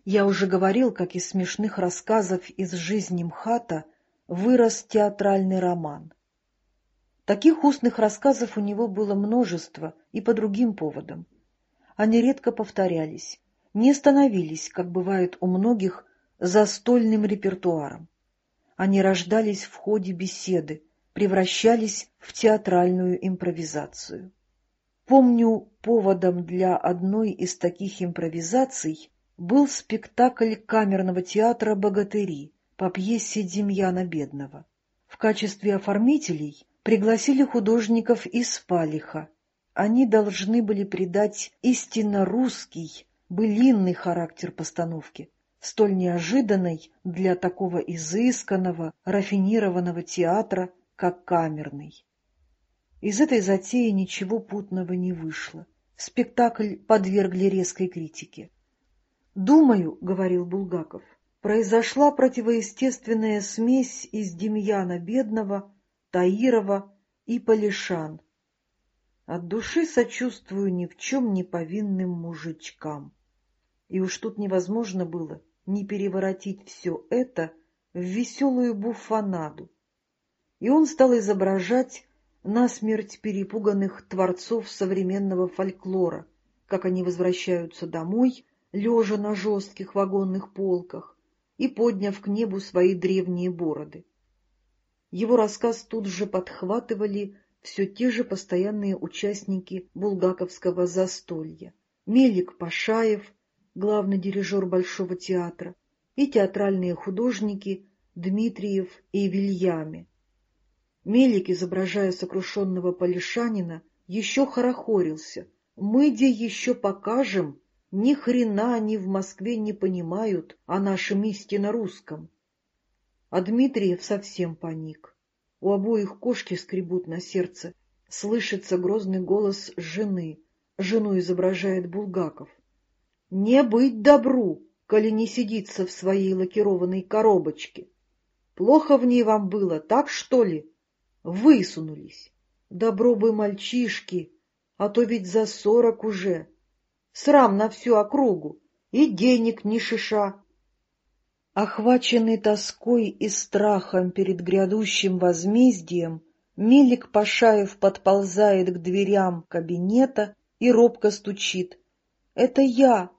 Я уже говорил, как из смешных рассказов из жизни МХАТа вырос театральный роман. Таких устных рассказов у него было множество и по другим поводам. Они редко повторялись, не становились, как бывает у многих, застольным репертуаром. Они рождались в ходе беседы, превращались в театральную импровизацию. Помню, поводом для одной из таких импровизаций был спектакль камерного театра «Богатыри» по пьесе Демьяна Бедного. В качестве оформителей пригласили художников из Палиха. Они должны были придать истинно русский, былинный характер постановки, столь неожиданной для такого изысканного, рафинированного театра, как камерный. Из этой затеи ничего путного не вышло. Спектакль подвергли резкой критике. «Думаю, — говорил Булгаков, — произошла противоестественная смесь из Демьяна Бедного, Таирова и Полишан. От души сочувствую ни в чем не повинным мужичкам. И уж тут невозможно было не переворотить все это в веселую буфанаду, и он стал изображать насмерть перепуганных творцов современного фольклора, как они возвращаются домой, лежа на жестких вагонных полках и подняв к небу свои древние бороды. Его рассказ тут же подхватывали все те же постоянные участники булгаковского застолья. Мелик Пашаев, главный дирижер Большого театра, и театральные художники Дмитриев и Вильями. Мелик, изображая сокрушенного полишанина, еще хорохорился. «Мы де еще покажем, ни хрена они в Москве не понимают о нашем истинно русском». А Дмитриев совсем паник. У обоих кошки скребут на сердце. Слышится грозный голос жены. Жену изображает Булгаков. «Не быть добру, коли не сидится в своей лакированной коробочке. Плохо в ней вам было, так что ли? Высунулись. Добро бы мальчишки, а то ведь за сорок уже. Срам на всю округу, и денег ни шиша. Охваченный тоской и страхом перед грядущим возмездием, Мелик Пашаев подползает к дверям кабинета и робко стучит. — Это я!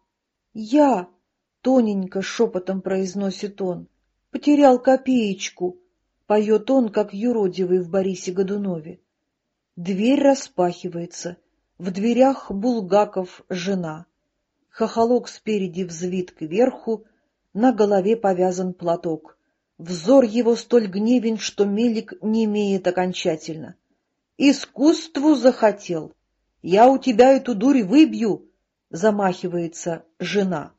Я! — тоненько шепотом произносит он. — Потерял копеечку! — поет он, как юродивый в Борисе Годунове. Дверь распахивается. В дверях Булгаков жена. Хохолок спереди взвит кверху, на голове повязан платок. Взор его столь гневен, что Мелик не имеет окончательно. «Искусству захотел! Я у тебя эту дурь выбью!» — замахивается жена.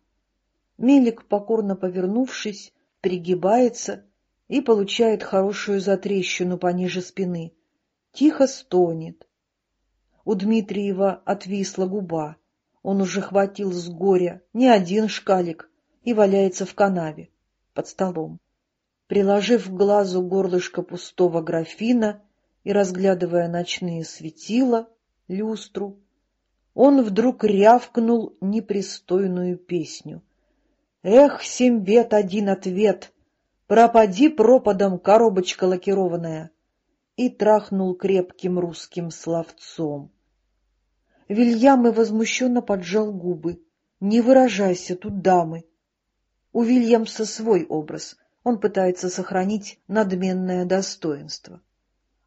Мелик, покорно повернувшись, пригибается и получает хорошую затрещину пониже спины. Тихо стонет. У Дмитриева отвисла губа. Он уже хватил с горя не один шкалик, и валяется в канаве под столом. Приложив к глазу горлышко пустого графина и разглядывая ночные светила, люстру, он вдруг рявкнул непристойную песню. «Эх, семь бед, один ответ! Пропади пропадом, коробочка лакированная!» и трахнул крепким русским словцом. И возмущенно поджал губы. «Не выражайся, тут дамы!» У Вильямса свой образ, он пытается сохранить надменное достоинство.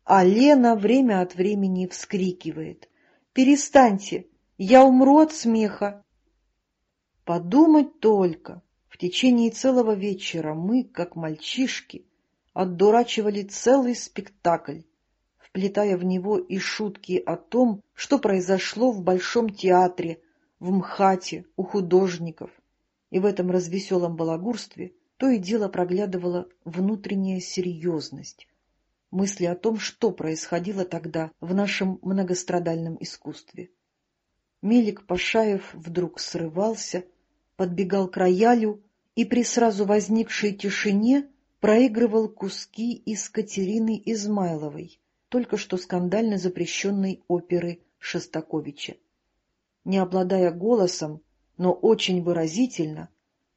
А Лена время от времени вскрикивает. «Перестаньте! Я умру от смеха!» Подумать только! В течение целого вечера мы, как мальчишки, отдурачивали целый спектакль, вплетая в него и шутки о том, что произошло в Большом театре, в МХАТе, у художников, и в этом развеселом балагурстве то и дело проглядывала внутренняя серьезность, мысли о том, что происходило тогда в нашем многострадальном искусстве. Мелик Пашаев вдруг срывался, подбегал к роялю и при сразу возникшей тишине проигрывал куски из Катерины Измайловой, только что скандально запрещенной оперы Шостаковича. Не обладая голосом, но очень выразительно,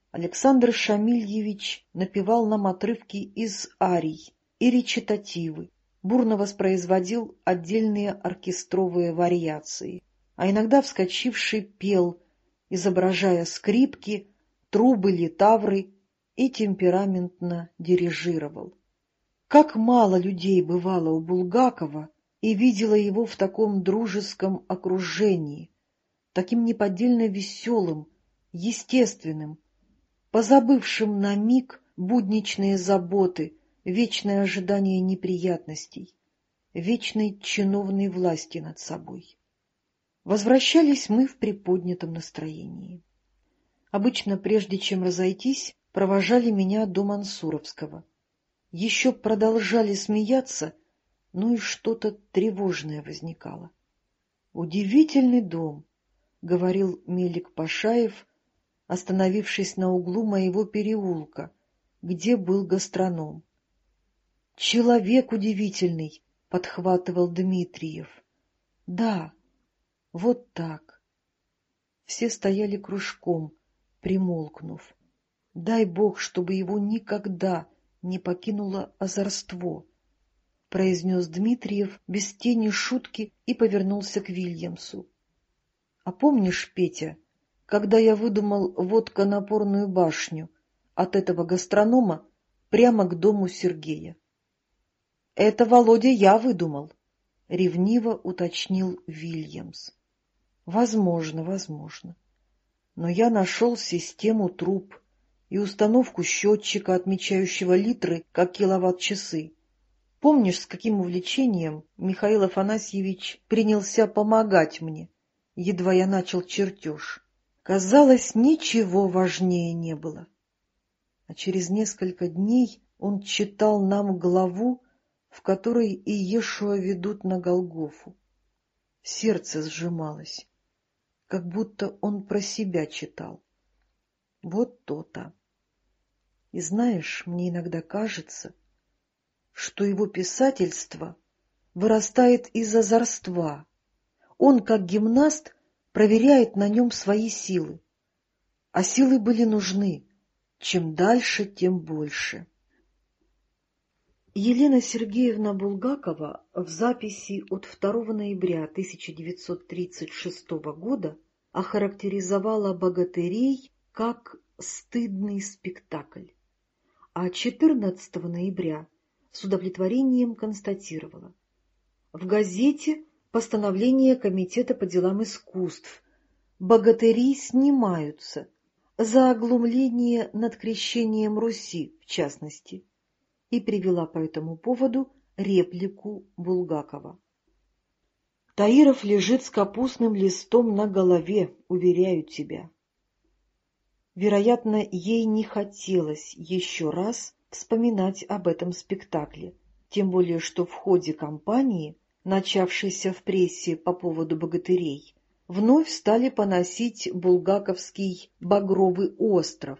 Александр Шамильевич напевал нам отрывки из арий и речитативы, бурно воспроизводил отдельные оркестровые вариации, а иногда вскочивший пел, изображая скрипки, трубы, литавры и темпераментно дирижировал. Как мало людей бывало у Булгакова и видела его в таком дружеском окружении, таким неподдельно веселым, естественным, позабывшим на миг будничные заботы, вечное ожидание неприятностей, вечной чиновной власти над собой. Возвращались мы в приподнятом настроении. Обычно, прежде чем разойтись, провожали меня до Мансуровского. Еще продолжали смеяться, но и что-то тревожное возникало. Удивительный дом, — говорил Мелик Пашаев, остановившись на углу моего переулка, где был гастроном. — Человек удивительный, — подхватывал Дмитриев. — Да, вот так. Все стояли кружком, примолкнув. Дай бог, чтобы его никогда не покинуло озорство, — произнес Дмитриев без тени шутки и повернулся к Вильямсу. А помнишь, Петя, когда я выдумал водко-напорную башню от этого гастронома прямо к дому Сергея? — Это, Володя, я выдумал, — ревниво уточнил Вильямс. — Возможно, возможно. Но я нашел систему труб и установку счетчика, отмечающего литры, как киловатт-часы. Помнишь, с каким увлечением Михаил Афанасьевич принялся помогать мне, едва я начал чертеж? Казалось, ничего важнее не было. А через несколько дней он читал нам главу, в которой Иешуа ведут на Голгофу. Сердце сжималось, как будто он про себя читал. Вот то-то. И знаешь, мне иногда кажется, что его писательство вырастает из озорства. Он, как гимнаст, проверяет на нем свои силы. А силы были нужны. Чем дальше, тем больше. Елена Сергеевна Булгакова в записи от 2 ноября 1936 года охарактеризовала «Богатырей» как стыдный спектакль, а 14 ноября с удовлетворением констатировала. В газете постановление Комитета по делам искусств «Богатыри снимаются» за оглумление над крещением Руси, в частности, и привела по этому поводу реплику Булгакова. Таиров лежит с капустным листом на голове, уверяю тебя. Вероятно, ей не хотелось еще раз вспоминать об этом спектакле, тем более что в ходе кампании, начавшейся в прессе по поводу богатырей, вновь стали поносить булгаковский «Багровый остров»,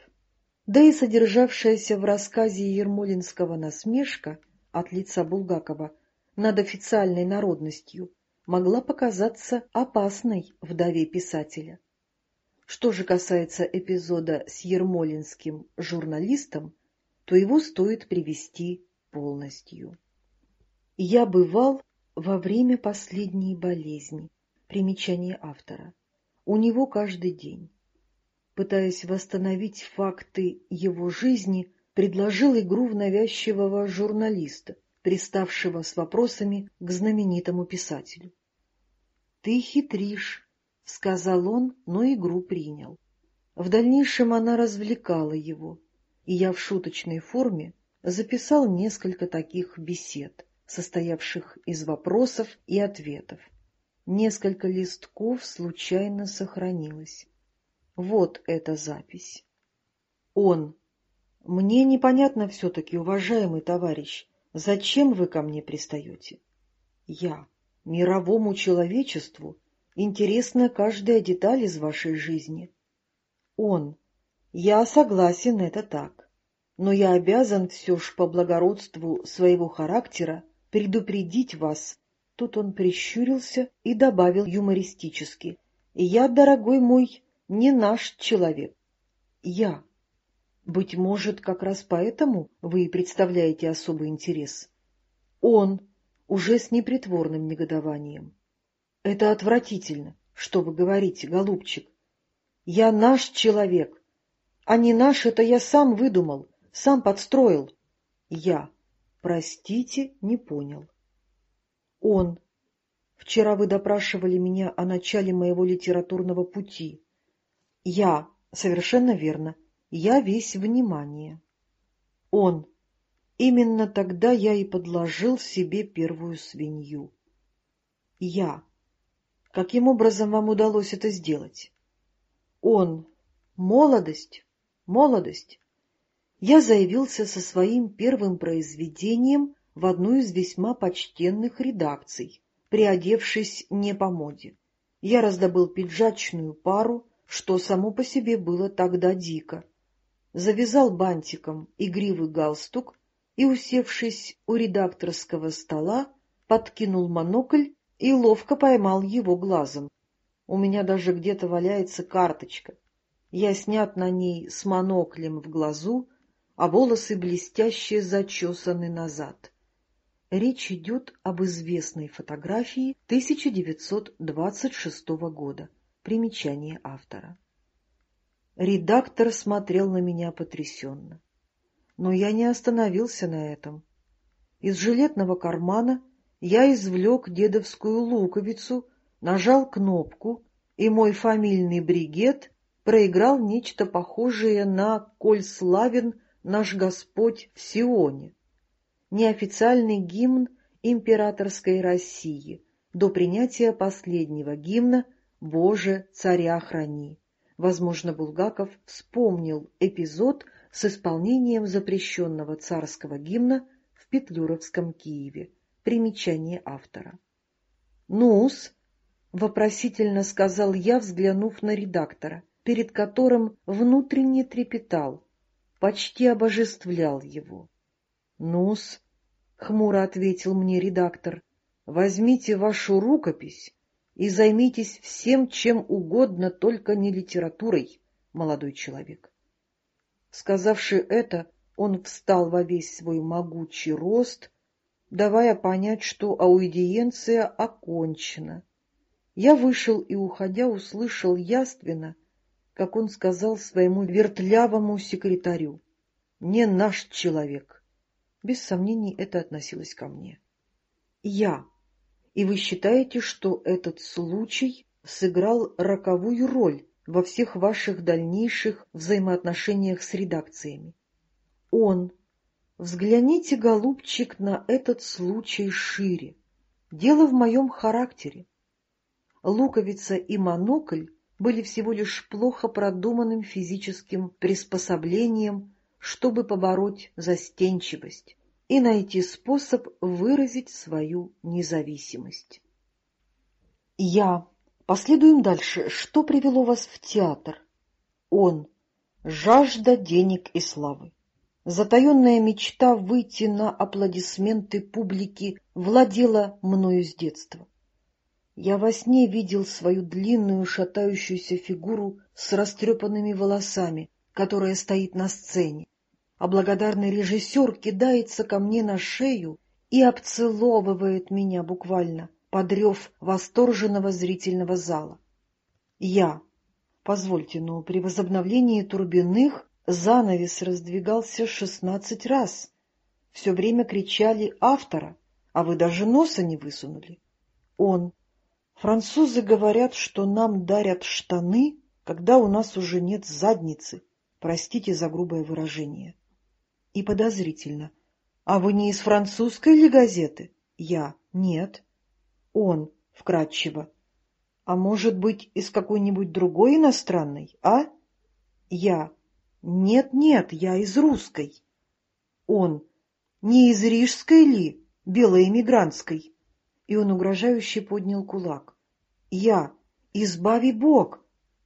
да и содержавшаяся в рассказе Ермолинского насмешка от лица Булгакова над официальной народностью могла показаться опасной вдове писателя. Что же касается эпизода с ермолинским журналистом, то его стоит привести полностью. Я бывал во время последней болезни, Примечание автора. У него каждый день. Пытаясь восстановить факты его жизни, предложил игру в навязчивого журналиста, приставшего с вопросами к знаменитому писателю. — Ты хитришь, — сказал он, но игру принял. В дальнейшем она развлекала его, и я в шуточной форме записал несколько таких бесед, состоявших из вопросов и ответов. Несколько листков случайно сохранилось. Вот эта запись. Он. Мне непонятно все-таки, уважаемый товарищ, зачем вы ко мне пристаете? Я. Мировому человечеству интересна каждая деталь из вашей жизни. Он. Я согласен, это так. Но я обязан все ж по благородству своего характера предупредить вас Тут он прищурился и добавил юмористически. — Я, дорогой мой, не наш человек. Я. Быть может, как раз поэтому вы и представляете особый интерес. Он, уже с непритворным негодованием. — Это отвратительно. Что вы говорите, голубчик? Я наш человек. А не наш, это я сам выдумал, сам подстроил. Я. Простите, не понял. Он. Вчера вы допрашивали меня о начале моего литературного пути. Я. Совершенно верно. Я весь внимание. Он. Именно тогда я и подложил себе первую свинью. Я. Каким образом вам удалось это сделать? Он. Молодость. Молодость. Я заявился со своим первым произведением в одну из весьма почтенных редакций, приодевшись не по моде. Я раздобыл пиджачную пару, что само по себе было тогда дико. Завязал бантиком игривый галстук и, усевшись у редакторского стола, подкинул монокль и ловко поймал его глазом. У меня даже где-то валяется карточка. Я снят на ней с моноклем в глазу, а волосы блестяще зачесаны назад. Речь идет об известной фотографии 1926 года. Примечание автора. Редактор смотрел на меня потрясенно. Но я не остановился на этом. Из жилетного кармана я извлек дедовскую луковицу, нажал кнопку, и мой фамильный бригет проиграл нечто похожее на «Коль славен наш Господь в Сионе», неофициальный гимн императорской России до принятия последнего гимна «Боже, царя храни». Возможно, Булгаков вспомнил эпизод с исполнением запрещенного царского гимна в Петлюровском Киеве. Примечание автора. «Ну-с», — вопросительно сказал я, взглянув на редактора, перед которым внутренне трепетал, почти обожествлял его. «Ну-с», — хмуро ответил мне редактор, — «возьмите вашу рукопись и займитесь всем, чем угодно, только не литературой, молодой человек». Сказавши это, он встал во весь свой могучий рост, давая понять, что аудиенция окончена. Я вышел и, уходя, услышал яственно, как он сказал своему вертлявому секретарю, «Не наш человек». Без сомнений это относилось ко мне. Я. И вы считаете, что этот случай сыграл роковую роль во всех ваших дальнейших взаимоотношениях с редакциями? Он Взгляните, голубчик, на этот случай шире. Дело в моем характере. Луковица и монокль были всего лишь плохо продуманным физическим приспособлением, чтобы побороть застенчивость и найти способ выразить свою независимость. Я. Последуем дальше. Что привело вас в театр? Он. Жажда денег и славы. Затаенная мечта выйти на аплодисменты публики владела мною с детства. Я во сне видел свою длинную шатающуюся фигуру с растрепанными волосами, которая стоит на сцене, а благодарный режиссер кидается ко мне на шею и обцеловывает меня буквально, подрев восторженного зрительного зала. Я. Позвольте, но при возобновлении Турбиных Занавес раздвигался шестнадцать раз. Все время кричали автора, а вы даже носа не высунули. Он. Французы говорят, что нам дарят штаны, когда у нас уже нет задницы. Простите за грубое выражение. И подозрительно. А вы не из французской ли газеты? Я. Нет. Он. Вкратчиво. А может быть, из какой-нибудь другой иностранной, а? Я. Нет-нет, я из русской. Он. Не из рижской ли, белоэмигрантской? И он угрожающе поднял кулак. Я. Избави Бог.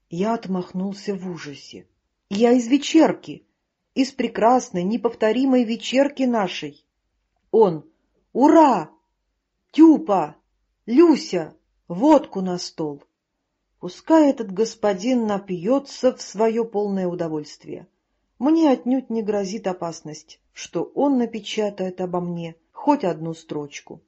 Я отмахнулся в ужасе. Я из вечерки, из прекрасной, неповторимой вечерки нашей. Он. Ура! Тюпа! Люся! Водку на стол! Пускай этот господин напьется в свое полное удовольствие. Мне отнюдь не грозит опасность, что он напечатает обо мне хоть одну строчку.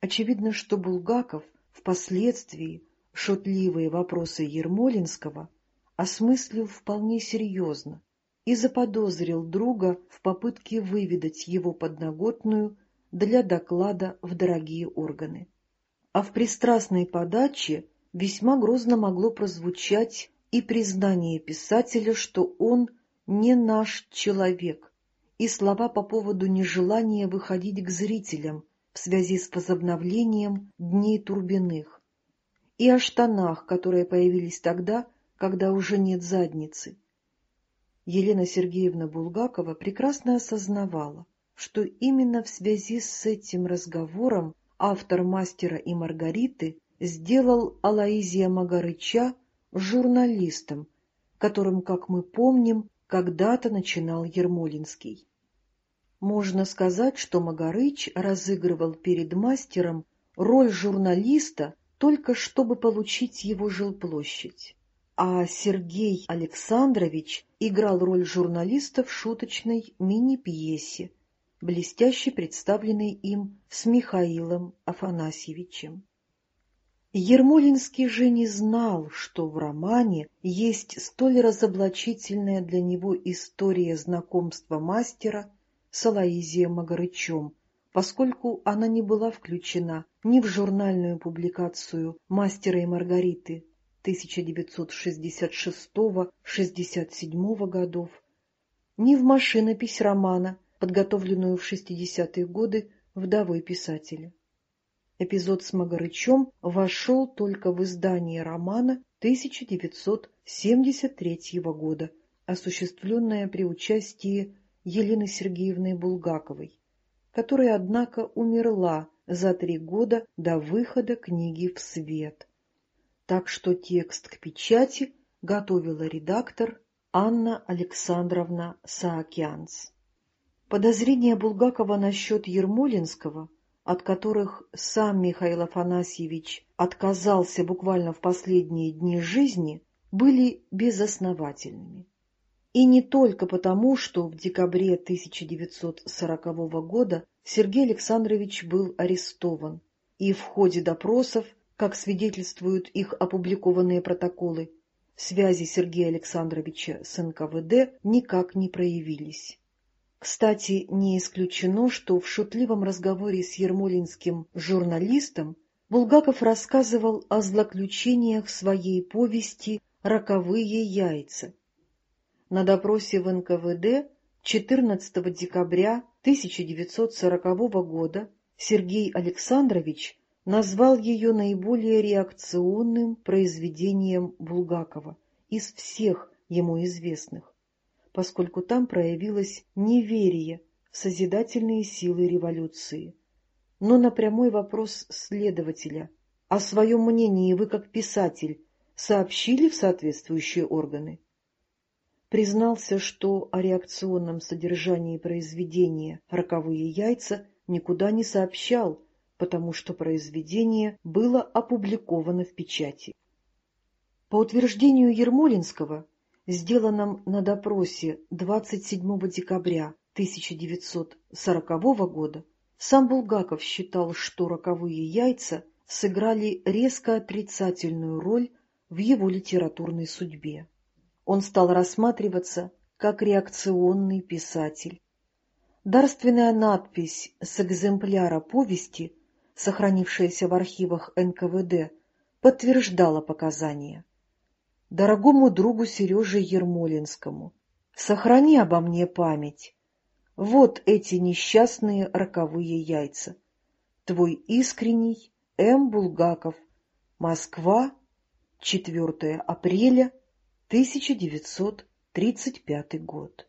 Очевидно, что Булгаков впоследствии шутливые вопросы Ермолинского осмыслил вполне серьезно и заподозрил друга в попытке выведать его подноготную для доклада в дорогие органы. А в пристрастной подаче весьма грозно могло прозвучать и признание писателя, что он не наш человек, и слова по поводу нежелания выходить к зрителям в связи с возобновлением Дней Турбиных, и о штанах, которые появились тогда, когда уже нет задницы. Елена Сергеевна Булгакова прекрасно осознавала, что именно в связи с этим разговором автор «Мастера и Маргариты» сделал Алаизия Магарыча журналистом, которым, как мы помним, когда-то начинал Ермолинский. Можно сказать, что Магарыч разыгрывал перед мастером роль журналиста только чтобы получить его жилплощадь, а Сергей Александрович играл роль журналиста в шуточной мини-пьесе, блестяще представленной им с Михаилом Афанасьевичем. Ермолинский же не знал, что в романе есть столь разоблачительная для него история знакомства мастера с Алаизием Магарычем, поскольку она не была включена ни в журнальную публикацию «Мастера и Маргариты», 1966-67 годов, ни в машинопись романа, подготовленную в 60-е годы вдовой писателя. Эпизод с Магарычем вошел только в издание романа 1973 года, осуществленное при участии Елены Сергеевны Булгаковой, которая, однако, умерла за три года до выхода книги в свет. Так что текст к печати готовила редактор Анна Александровна Саакянц. Подозрения Булгакова насчет Ермолинского, от которых сам Михаил Афанасьевич отказался буквально в последние дни жизни, были безосновательными. И не только потому, что в декабре 1940 года Сергей Александрович был арестован, и в ходе допросов, как свидетельствуют их опубликованные протоколы, связи Сергея Александровича с НКВД никак не проявились. Кстати, не исключено, что в шутливом разговоре с ермолинским журналистом Булгаков рассказывал о злоключениях своей повести «Роковые яйца». На допросе в НКВД 14 декабря 1940 года Сергей Александрович назвал ее наиболее реакционным произведением Булгакова из всех ему известных, поскольку там проявилось неверие в созидательные силы революции. Но на прямой вопрос следователя о своем мнении вы как писатель сообщили в соответствующие органы? признался, что о реакционном содержании произведения «Роковые яйца» никуда не сообщал, потому что произведение было опубликовано в печати. По утверждению Ермолинского, сделанном на допросе 27 декабря 1940 года, сам Булгаков считал, что «Роковые яйца» сыграли резко отрицательную роль в его литературной судьбе он стал рассматриваться как реакционный писатель. Дарственная надпись с экземпляра повести, сохранившаяся в архивах НКВД, подтверждала показания. Дорогому другу Сереже Ермолинскому, сохрани обо мне память. Вот эти несчастные роковые яйца. Твой искренний М. Булгаков. Москва, 4 апреля 1935 год.